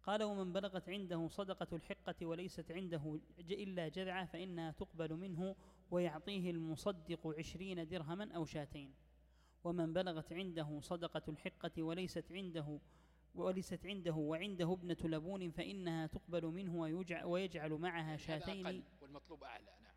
قال ومن بلغت عنده صدقة الحقة وليست عنده إلا جذعة فإنها تقبل منه ويعطيه المصدق عشرين درهما أو شاتين. ومن بلغت عنده صدقة الحقة وليست عنده وليست عنده وعنده ابنة لبون فإنها تقبل منه ويجعل معها شاتين والمطلوب أعلى نعم.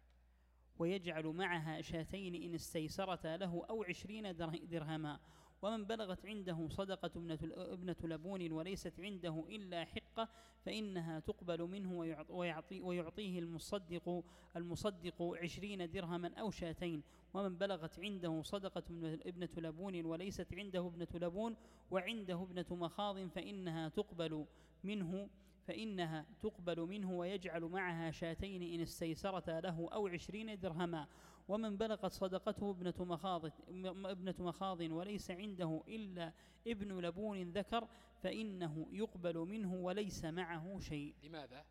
ويجعل معها شاتين إن استيسرتا له أو عشرين درهما. ومن بلغت عنده صدقة ابنة لبون وليست عنده إلا حقة فإنها تقبل منه ويعطي ويعطيه المصدق المصدق عشرين درهما أو شاتين. ومن بلغت عنده صدقة ابنة لبون وليست عنده ابنة لبون وعنده ابنة مخاض فإنها تقبل منه فإنها تقبل منه ويجعل معها شاتين إن استيسرتا له أو عشرين درهما. ومن بلغت صدقته ابنة مخاض ابنة مخاض وليس عنده إلا ابن لبون ذكر فإنه يقبل منه وليس معه شيء. لماذا؟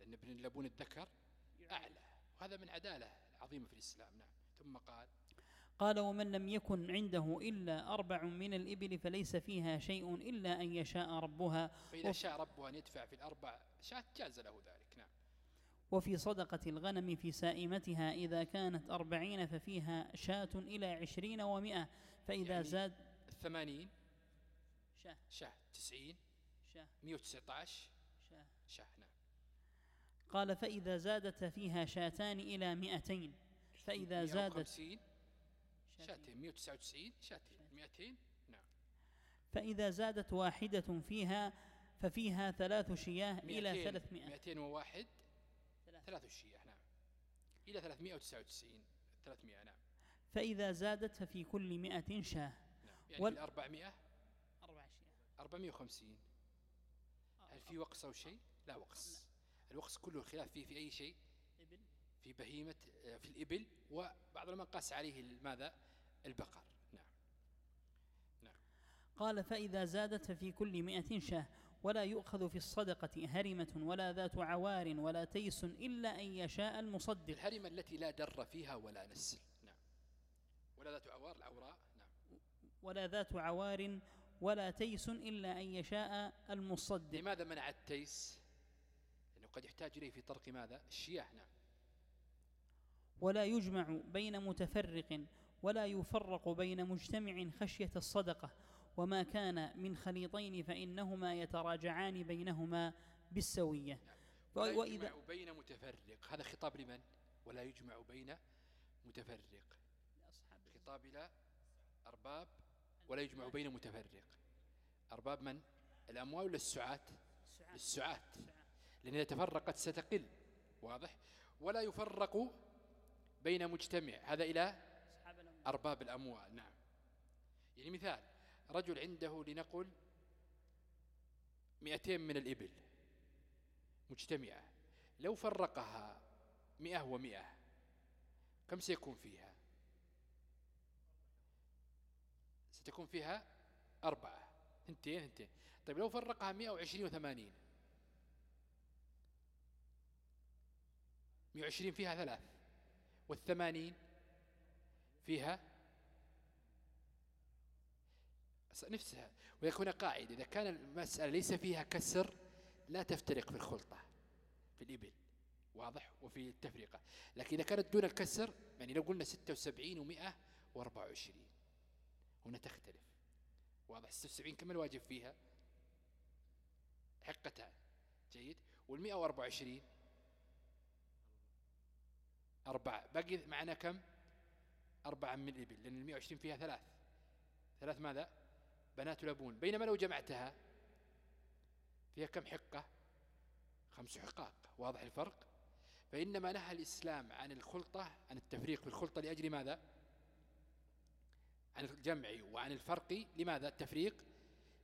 لأن ابن اللبون الذكر أعلى وهذا من عدالة عظيمة في الإسلام نعم. ثم قال قال ومن لم يكن عنده إلا أربع من الإبل فليس فيها شيء إلا أن يشاء ربها. فإذا شاء ربها أن يدفع في الأربع شاة جاز له ذلك. وفي صدقة الغنم في سائمتها إذا كانت أربعين ففيها شاة إلى عشرين ومائة فإذا يعني زاد الثمانين شاة. شاة. تسعين؟ شاة. مئة وتسعة عشر شاة. شاة نعم. قال فإذا زادت فيها شاتان إلى مئتين فإذا زادت شاتين. 199 شاتين. 200 نعم. فإذا زادت واحدة فيها ففيها ثلاث شياه إلى 300 201 ثلاث شياه نعم. إلى 399 300 نعم. فإذا زادت ففي كل 100 شاة. نعم. يعني وال... 400 أربع شياه 450 هل في وقص أو شيء؟ لا وقص. لا. الوقص كله الخلاف فيه في أي شيء؟ في بهيمة في الإبل وبعض العلماء قاس عليه ماذا؟ البقر. نعم. نعم. قال فإذا زادت ففي كل مئة شاة. ولا يؤخذ في الصدقة هرمة ولا ذات عوار ولا تيس إلا أن يشاء المصدق. الهرمة التي لا در فيها ولا نسل نعم. ولا ذات عوار العوراء نعم. ولا ذات عوار ولا تيس إلا أن يشاء المصدق. لماذا منع التيس؟ لأنه قد يحتاج إليه في طرق ماذا؟ الشياه نعم. ولا يجمع بين متفرق ولا يفرق بين مجتمع خشية الصدقة. وما كان من خليطين فإنهما يتراجعان بينهما بالسوية. ولا وإذا يجمع بين متفرق. هذا خطاب لمن؟ ولا يجمع بين متفرق. خطاب إلى أرباب ولا يجمع بين متفرق. أرباب من؟ الأموال ولا السعات؟ السعات. لأن إذا تفرقت ستقل. واضح؟ ولا يفرق بين مجتمع. هذا إلى أرباب الأموال. نعم. يعني مثال. رجل عنده لنقل مئتين من الإبل مجتمعة. لو فرقها مئة ومئة كم سيكون فيها؟ ستكون فيها أربعة ثنتين ثنتين طيب لو فرقها 120 و80 120 فيها ثلاث والثمانين فيها نفسها. ويكون قاعدة إذا كان المسألة ليس فيها كسر لا تفترق في الخلطة في الإبل. واضح؟ وفي التفرقة. لكن إذا كانت دون الكسر يعني لو قلنا 76 ومئة واربع وعشرين. هنا تختلف. واضح؟ 76 كم الواجب فيها؟ حقتان جيد. والمئة واربع وعشرين؟ أربعة. بقي معنا كم؟ أربعة من الإبل. لأن المئة وعشرين فيها ثلاث. ثلاث ماذا؟ بنات لبون بينما لو جمعتها فيها كم حقة؟ خمس حقاق واضح الفرق؟ فإنما نهى الإسلام عن الخلطة عن التفريق في الخلطة لأجل ماذا؟ عن الجمع وعن الفرق لماذا؟ التفريق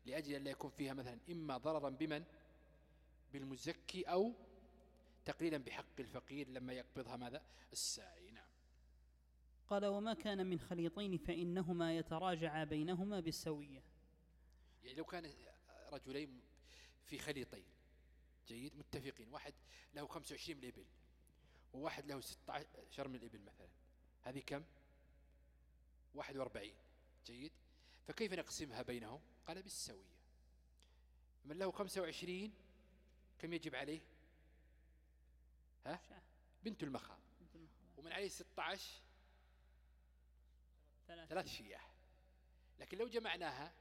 لأجل أن لا يكون فيها مثلا إما ضررا بمن؟ بالمزكي أو تقليلا بحق الفقير لما يقبضها ماذا؟ الساعي نعم. قال وما كان من خليطين فإنهما يتراجعا بينهما بالسوية. يعني لو كان رجلين في خليطين جيد متفقين واحد له 25 من الإبل وواحد له 16 من الإبل مثلا هذه كم؟ 41 جيد. فكيف نقسمها بينهم؟ قال بالسوية. من له 25 كم يجب عليه؟ ها؟ بنت المخاض. ومن عليه 16 ثلاث شياح. لكن لو جمعناها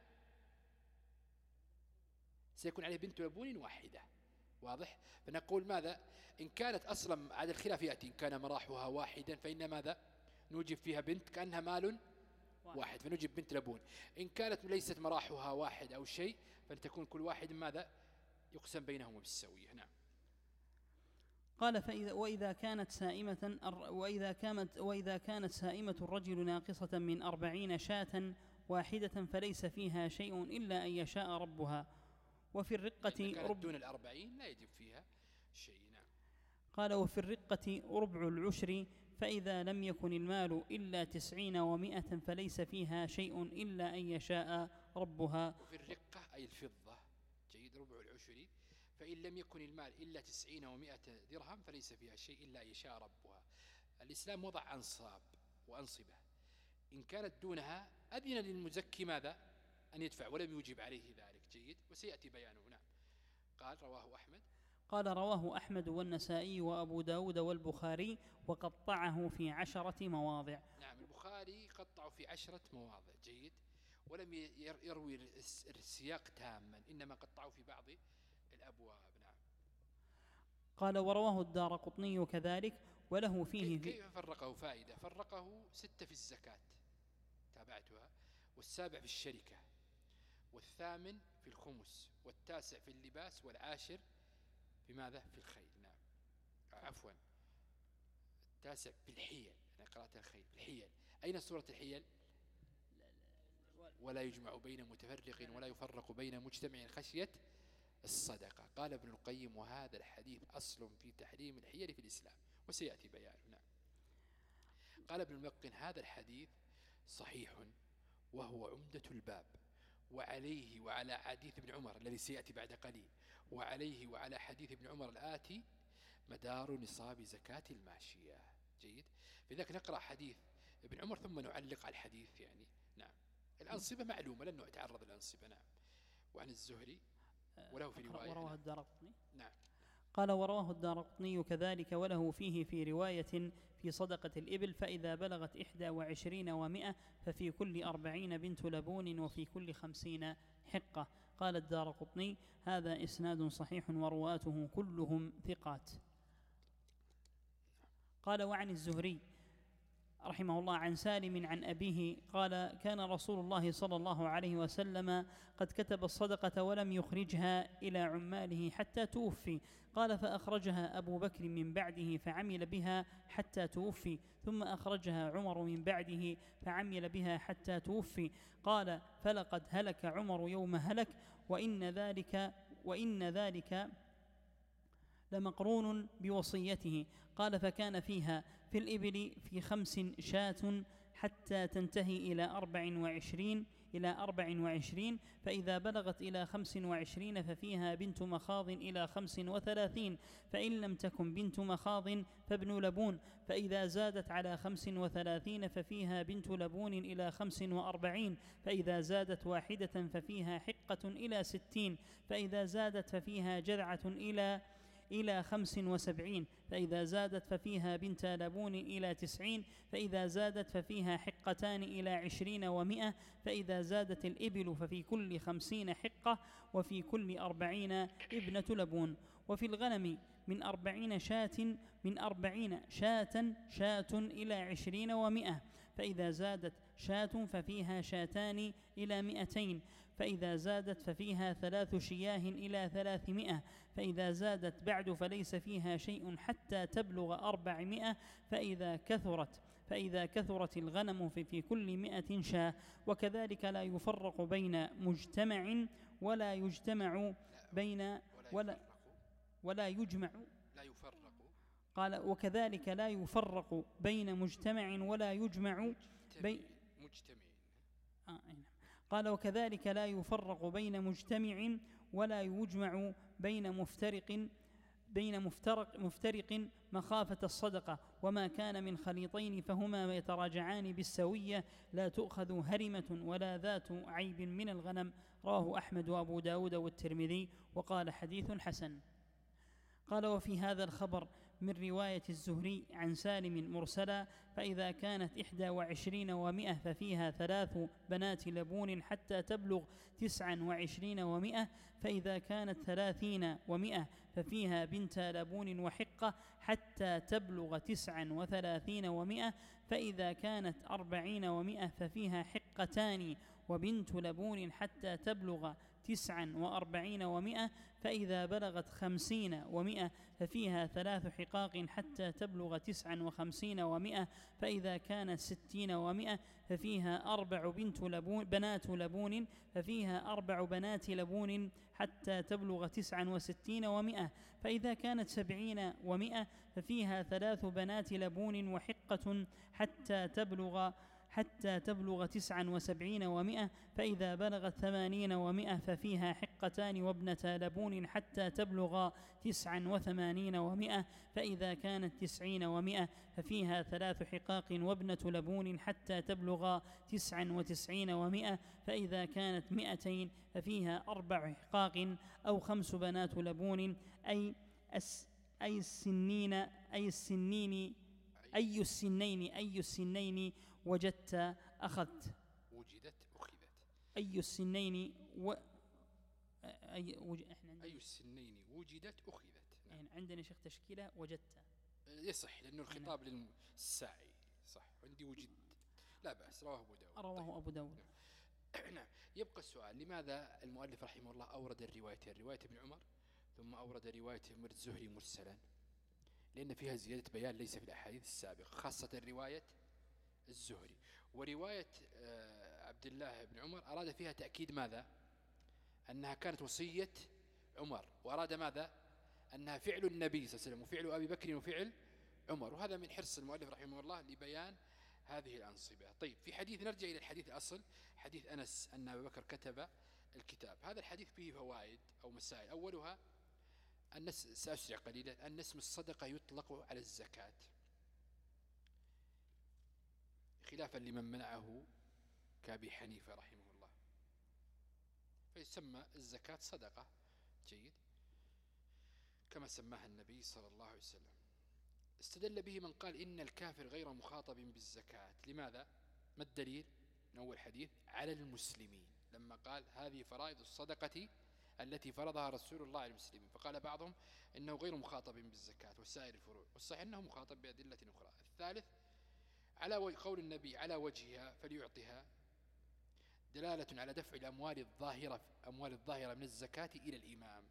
سيكون عليه بنت لبون واحدة. واضح؟ فنقول ماذا؟ إن كانت أصلا عاد الخلاف يأتي. إن كان مراحها واحدا فإن ماذا؟ نوجب فيها بنت كأنها مال واحد. فنوجب بنت لبون. إن كانت ليست مراحها واحد أو شيء فلتكون كل واحد ماذا؟ يقسم بينهما بالسوية. نعم. قال فإذا وإذا كانت سائمة وإذا كانت وإذا كانت سائمة الرجل ناقصة من أربعين شاة واحدة فليس فيها شيء إلا أن يشاء ربها. وفي الرقة رب دون الأربعين لا يجب فيها شيء نعم. قال وفي الرقة ربع العشر فإذا لم يكن المال إلا تسعين ومائة فليس فيها شيء إلا أن يشاء ربها. وفي الرقة أي الفضة جيد ربع العشر فإن لم يكن المال إلا تسعين ومائة درهم فليس فيها شيء إلا أن يشاء ربها. الإسلام وضع أنصاب وأنصبة إن كانت دونها أذن للمزكي ماذا؟ أن يدفع ولم يوجب عليه ذلك. جيد وسيأتي بيانه. نعم. قال رواه أحمد. قال رواه أحمد والنسائي وأبو داود والبخاري وقطعه في عشرة مواضع. نعم البخاري قطعه في عشرة مواضع. جيد. ولم يروي السياق تاما إنما قطعه في بعض الأبواب. نعم. قال ورواه الدار قطني كذلك وله فيه كيف فرقه؟ فائدة. فرقه ستة في الزكاة تابعتها والسابع في الشركة والثامن في الخمس والتاسع في اللباس والعاشر في ماذا؟ في الخيل. نعم. عفوا. التاسع في الحيل. أنا قرأت الخيل. الحيل. أين سورة الحيل؟ ولا يجمع بين متفرق ولا يفرق بين مجتمع خشية الصدقة. قال ابن القيم وهذا الحديث أصل في تحريم الحيل في الإسلام وسيأتي بيانه. نعم. قال ابن الملقن هذا الحديث صحيح وهو عمدة الباب. وعليه وعلى حديث ابن عمر الذي سيأتي بعد قليل. وعليه وعلى حديث ابن عمر الآتي مدار نصاب زكاة الماشية. جيد؟ لذلك نقرأ حديث ابن عمر ثم نعلق على الحديث يعني. نعم. الأنصبة معلومة لن نتعرض الأنصبة. نعم. وعن الزهري وله في رواية. ورواه نعم. قال ورواه الدار قطني كذلك وله فيه في رواية في صدقة الإبل فإذا بلغت إحدى وعشرين ومائة ففي كل أربعين بنت لبون وفي كل خمسين حقة. قال الدار قطني هذا إسناد صحيح ورواته كلهم ثقات. قال وعن الزهري رحمه الله عن سالم عن أبيه قال كان رسول الله صلى الله عليه وسلم قد كتب الصدقة ولم يخرجها إلى عماله حتى توفي. قال فأخرجها أبو بكر من بعده فعمل بها حتى توفي. ثم أخرجها عمر من بعده فعمل بها حتى توفي. قال فلقد هلك عمر يوم هلك وإن ذلك وإن ذلك لمقرون بوصيته. قال فكان فيها في الإبل في خمس شاة حتى تنتهي إلى أربع وعشرين إلى أربع وعشرين فإذا بلغت إلى خمس وعشرين ففيها بنت مخاض إلى خمس وثلاثين فإن لم تكن بنت مخاض فابن لبون فإذا زادت على خمس وثلاثين ففيها بنت لبون إلى خمس وأربعين فإذا زادت واحدة ففيها حقة إلى ستين فإذا زادت ففيها جذعة إلى إلى خمس وسبعين فإذا زادت ففيها بنت لبون إلى تسعين فإذا زادت ففيها حقتان إلى عشرين ومائة فإذا زادت الإبل ففي كل خمسين حقة وفي كل أربعين ابنة لبون. وفي الغنم من أربعين شاة من أربعين شاة شاة إلى عشرين ومائة فإذا زادت شاة ففيها شاتان إلى مئتين فإذا زادت ففيها ثلاث شياه إلى ثلاثمائة فإذا زادت بعد فليس فيها شيء حتى تبلغ أربعمائة فإذا كثرت فإذا كثرت الغنم في كل مئة شاة. وكذلك لا يفرق بين مجتمع ولا يجتمع بين ولا ولا يجمع. لا يفرق. قال وكذلك لا يفرق بين مجتمع ولا يجمع. بين مجتمع. قال وكذلك لا يفرق بين مجتمع ولا يجمع بين مفترق بين مفترق, مفترق مخافة الصدقة وما كان من خليطين فهما يتراجعان بالسوية لا تؤخذ هرمة ولا ذات عيب من الغنم. رواه أحمد وأبو داود والترمذي وقال حديث حسن. قال وفي هذا الخبر من رواية الزهري عن سالم مرسلا فإذا كانت إحدى وعشرين ومائة ففيها ثلاث بنات لبون حتى تبلغ تسعا وعشرين ومائة فإذا كانت ثلاثين ومائة ففيها بنت لبون وحقة حتى تبلغ تسعا وثلاثين ومائة فإذا كانت أربعين ومائة ففيها حقتان وبنت لبون حتى تبلغ تسعا وأربعين ومائة فإذا بلغت خمسين ومائة ففيها ثلاث حقاق حتى تبلغ تسعا وخمسين ومائة فإذا كانت ستين ومائة ففيها أربع بنت لبون بنات لبون ففيها أربع بنات لبون حتى تبلغ تسعا وستين ومائة فإذا كانت سبعين ومائة ففيها ثلاث بنات لبون وحقة حتى تبلغ حتى تبلغ تسعا وسبعين ومائة فإذا بلغت ثمانين ومائة ففيها حقتان وابنتا لبون حتى تبلغ تسعا وثمانين ومائة فإذا كانت تسعين ومائة ففيها ثلاث حقاق وابنة لبون حتى تبلغ تسعا وتسعين ومائة فإذا كانت مائتين ففيها أربع حقاق أو خمس بنات لبون أي أس أي السنين أي السنين أي السنين أي السنين وجدت أخذت؟ وجدت أخذت. أي السنين و أي, وج... إحنا أي السنين وجدت أخذت. نعم. يعني عندنا شيخ تشكيلة وجدت. يصح لأنه الخطاب نعم. للساعي صح عندي وجدت. لا بأس رواه أبو داود. رواه طيب. أبو داود. نعم. نعم. يبقى السؤال لماذا المؤلف رحمه الله أورد الروايتين؟ رواية ابن عمر ثم أورد رواية ابن الزهري مرسلا. لأن فيها زيادة بيان ليس في الأحاديث السابقة خاصة رواية الزهري. ورواية آه، عبد الله بن عمر أراد فيها تأكيد ماذا؟ أنها كانت وصية عمر. وأراد ماذا؟ أنها فعل النبي صلى الله عليه وسلم وفعل أبي بكر وفعل عمر. وهذا من حرص المؤلف رحمه الله لبيان هذه الأنصبة. طيب في حديث نرجع إلى الحديث الأصل حديث أنس أن أبي بكر كتب الكتاب. هذا الحديث فيه فوائد أو مسائل. أولها أن سأسرع قليلا. أن اسم الصدقة يطلق على الزكاة. خلافا لمن منعه كأبي حنيفة رحمه الله. فيسمى الزكاة صدقة. جيد. كما سماها النبي صلى الله عليه وسلم. استدل به من قال إن الكافر غير مخاطب بالزكاة. لماذا؟ ما الدليل؟ من أول حديث على المسلمين. لما قال هذه فرائض الصدقة التي فرضها رسول الله على المسلمين. فقال بعضهم إنه غير مخاطب بالزكاة وسائر الفروع والصحيح أنه مخاطب بأدلة أخرى. الثالث على قول النبي على وجهها فليعطها دلالة على دفع الأموال الظاهرة أموال الظاهرة من الزكاة إلى الإمام.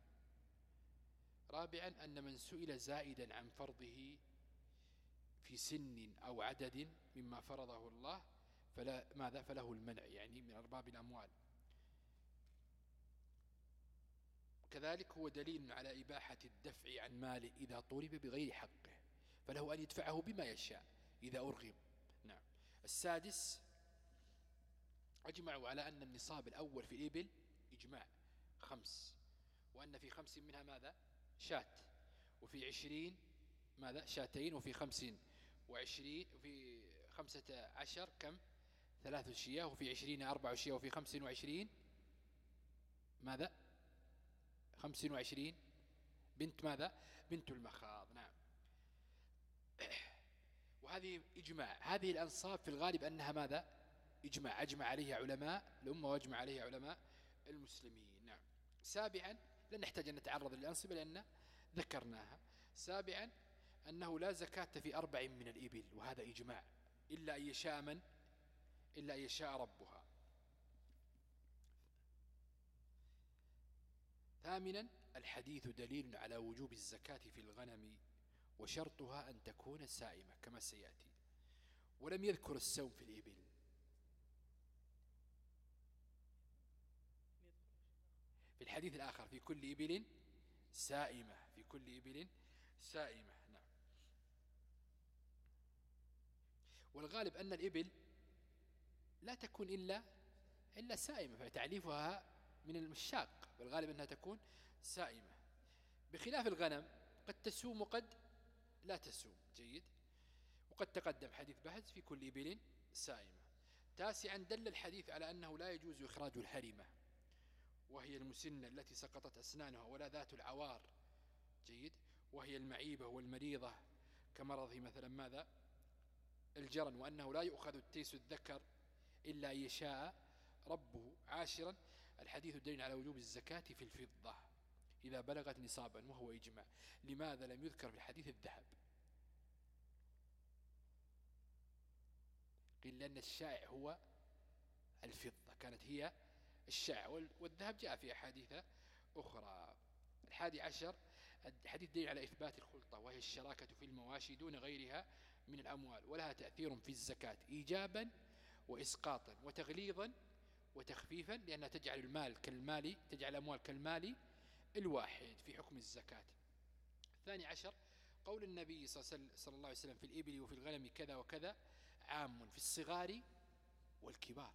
رابعا أن من سئل زائدا عن فرضه في سن أو عدد مما فرضه الله فلا ماذا؟ فله المنع يعني من أرباب الأموال. كذلك هو دليل على إباحة الدفع عن ماله إذا طلب بغير حقه فله أن يدفعه بما يشاء إذا أرغب. السادس أجمعوا على أن النصاب الأول في الإبل إجماع خمس وأن في خمس منها ماذا؟ شات وفي عشرين ماذا؟ شاتين وفي خمسين وعشرين وفي خمسة عشر كم؟ ثلاث شياه وفي عشرين أربع شياه وفي خمس وعشرين ماذا؟ خمس وعشرين. بنت ماذا؟ بنت المخاض نعم. وهذه إجماع. هذه الأنصاب في الغالب أنها ماذا؟ إجماع. أجمع عليه علماء الأمة وأجمع عليه علماء المسلمين. نعم. سابعا لن نحتاج أن نتعرض للأنصبة لأن ذكرناها. سابعا أنه لا زكاة في أربع من الإبل وهذا إجماع. إلا أن يشاء من؟ إلا أن يشاء ربها. ثامنا الحديث دليل على وجوب الزكاة في الغنم وشرطها أن تكون سائمة كما سيأتي. ولم يذكر السوم في الإبل. في الحديث الآخر في كل إبل سائمة في كل إبل سائمة نعم. والغالب أن الإبل لا تكون إلا إلا سائمة فتعليفها من المشاق والغالب أنها تكون سائمة. بخلاف الغنم قد تسوم وقد لا تسوم. جيد. وقد تقدم حديث بهز في كل إبل سائمة. تاسعا دل الحديث على أنه لا يجوز إخراج الهرمة وهي المسنة التي سقطت أسنانها ولا ذات العوار. جيد. وهي المعيبة والمريضة كمرضه مثلا ماذا؟ الجرن وأنه لا يؤخذ التيس الذكر إلا يشاء ربه عاشرا الحديث دليل على وجوب الزكاة في الفضة إذا بلغت نصابا وهو إجماع. لماذا لم يذكر في الحديث الذهب؟ قيل لأن الشائع هو الفضة كانت هي الشائع. والذهب جاء في أحاديث أخرى. الحادي عشر الحديث دليل على إثبات الخلطة وهي الشراكة في المواشي دون غيرها من الأموال ولها تأثير في الزكاة إيجابا وإسقاطا وتغليظا وتخفيفا لأنها تجعل المال كالمال تجعل الأموال كالمال الواحد في حكم الزكاة. الثاني عشر قول النبي صلى الله عليه وسلم في الإبل وفي الغنم كذا وكذا عام في الصغار والكبار.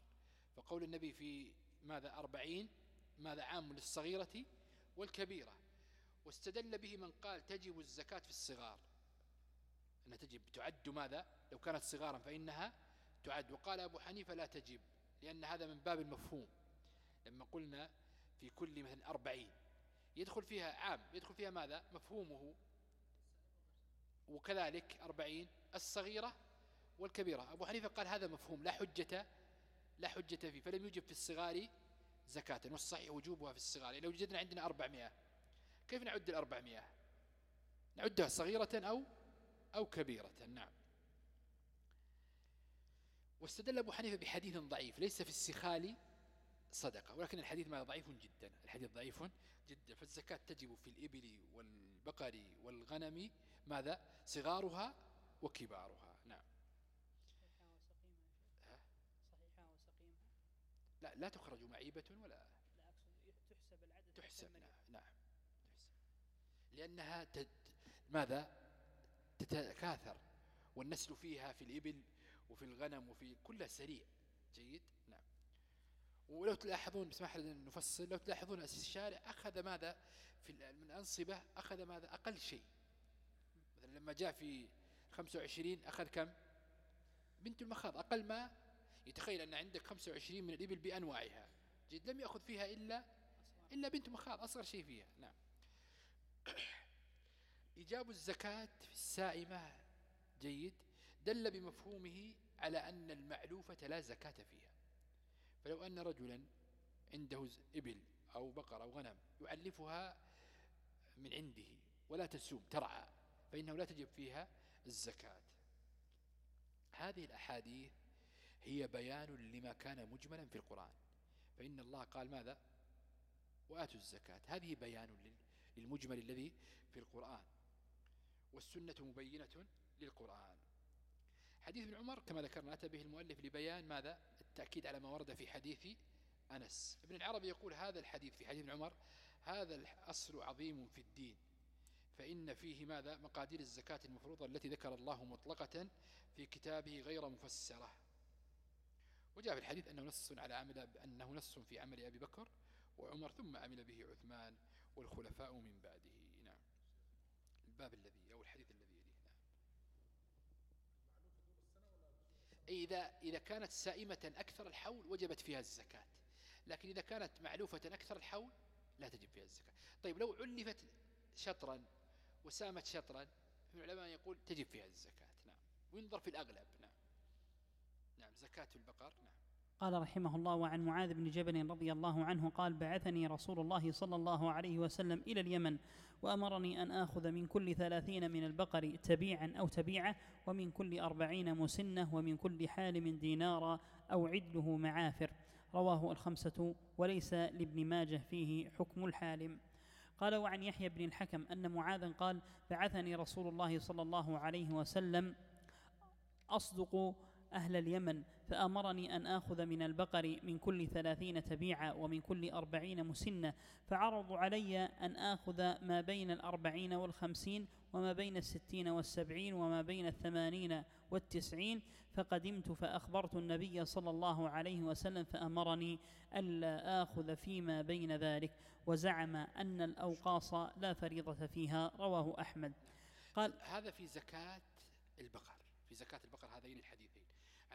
فقول النبي في ماذا أربعين ماذا عام للصغيرة والكبيرة. واستدل به من قال تجب الزكاة في الصغار. أنها تجب تعد ماذا؟ لو كانت صغارا فإنها تعد. وقال أبو حنيفة لا تجب. لأن هذا من باب المفهوم. لما قلنا في كل مثلا أربعين. يدخل فيها عام. يدخل فيها ماذا؟ مفهومه. وكذلك أربعين الصغيرة والكبيرة. أبو حنيفة قال هذا مفهوم. لا حجة لا حجة فيه. فلم يوجب في الصغار زكاة. والصحيح وجوبها في الصغار. لو وجدنا عندنا أربعمائة. كيف نعد الأربعمائة؟ نعدها صغيرة أو أو كبيرة. نعم. واستدل أبو حنيفة بحديث ضعيف ليس في السخال صدقة ولكن الحديث ما ضعيف جدا الحديث ضعيف جدا. فالزكاة تجب في الإبل والبقر والغنم ماذا؟ صغارها وكبارها. نعم. لا لا تخرج معيبة ولا؟ لا تحسب العدد تحسب نعم نعم تحسب. لأنها تد ماذا؟ تتكاثر والنسل فيها في الإبل وفي الغنم وفي كلها سريع. جيد؟ نعم. ولو تلاحظون بسمح لنا نفصل لو تلاحظون الشارع أخذ ماذا؟ في من الأنصبة أخذ ماذا؟ أقل شيء. مثلا لما جاء في 25 أخذ كم؟ بنت المخاض أقل ما يتخيل أن عندك 25 من الإبل بأنواعها. جيد. لم يأخذ فيها إلا إلا بنت مخاض أصغر شيء فيها. نعم. إيجاب الزكاة في السائمة. جيد. دل بمفهومه على أن المعلوفة لا زكاة فيها. فلو أن رجلا عنده إبل أو بقر أو غنم يعلفها من عنده ولا تسوم ترعى فإنه لا تجب فيها الزكاة. هذه الأحاديث هي بيان لما كان مجملا في القرآن. فإن الله قال ماذا؟ وآتوا الزكاة. هذه بيان للمجمل الذي في القرآن. والسنة مبينة للقرآن. حديث ابن عمر كما ذكرنا أتى به المؤلف لبيان ماذا؟ التأكيد على ما ورد في حديث أنس. ابن العربي يقول هذا الحديث في حديث ابن عمر هذا الأصل عظيم في الدين. فإن فيه ماذا؟ مقادير الزكاة المفروضة التي ذكر الله مطلقة في كتابه غير مفسرة. وجاء في الحديث أنه نص على عمل أنه نص في عمل أبي بكر وعمر ثم عمل به عثمان والخلفاء من بعده. نعم. الباب الذي أو الحديث الذي يليه نعم إذا, إذا كانت سائمة أكثر الحول وجبت فيها الزكاة. لكن إذا كانت معلوفة أكثر الحول لا تجب فيها الزكاة. طيب لو علفت شطرا وسامت شطرا العلماء يقول تجب فيها الزكاة. نعم. وينظر في الأغلب. نعم. نعم زكاة البقر. نعم. قال رحمه الله وعن معاذ بن جبل رضي الله عنه قال بعثني رسول الله صلى الله عليه وسلم إلى اليمن. وأمرني أن آخذ من كل ثلاثين من البقر تبيعا أو تبيعة ومن كل أربعين مسنة ومن كل حالم دينارا أو عدله معافر. رواه الخمسة وليس لابن ماجه فيه حكم الحالم. قال وعن يحيى بن الحكم أن معاذا قال بعثني رسول الله صلى الله عليه وسلم أصدق أهل اليمن فأمرني أن آخذ من البقر من كل ثلاثين تبيعة ومن كل أربعين مسنة فعرضوا علي أن آخذ ما بين الأربعين والخمسين وما بين الستين والسبعين وما بين الثمانين والتسعين فقدمت فأخبرت النبي صلى الله عليه وسلم فأمرني ألا آخذ فيما بين ذلك وزعم أن الأوقاص لا فريضة فيها رواه أحمد. قال هذا في زكاة البقر في زكاة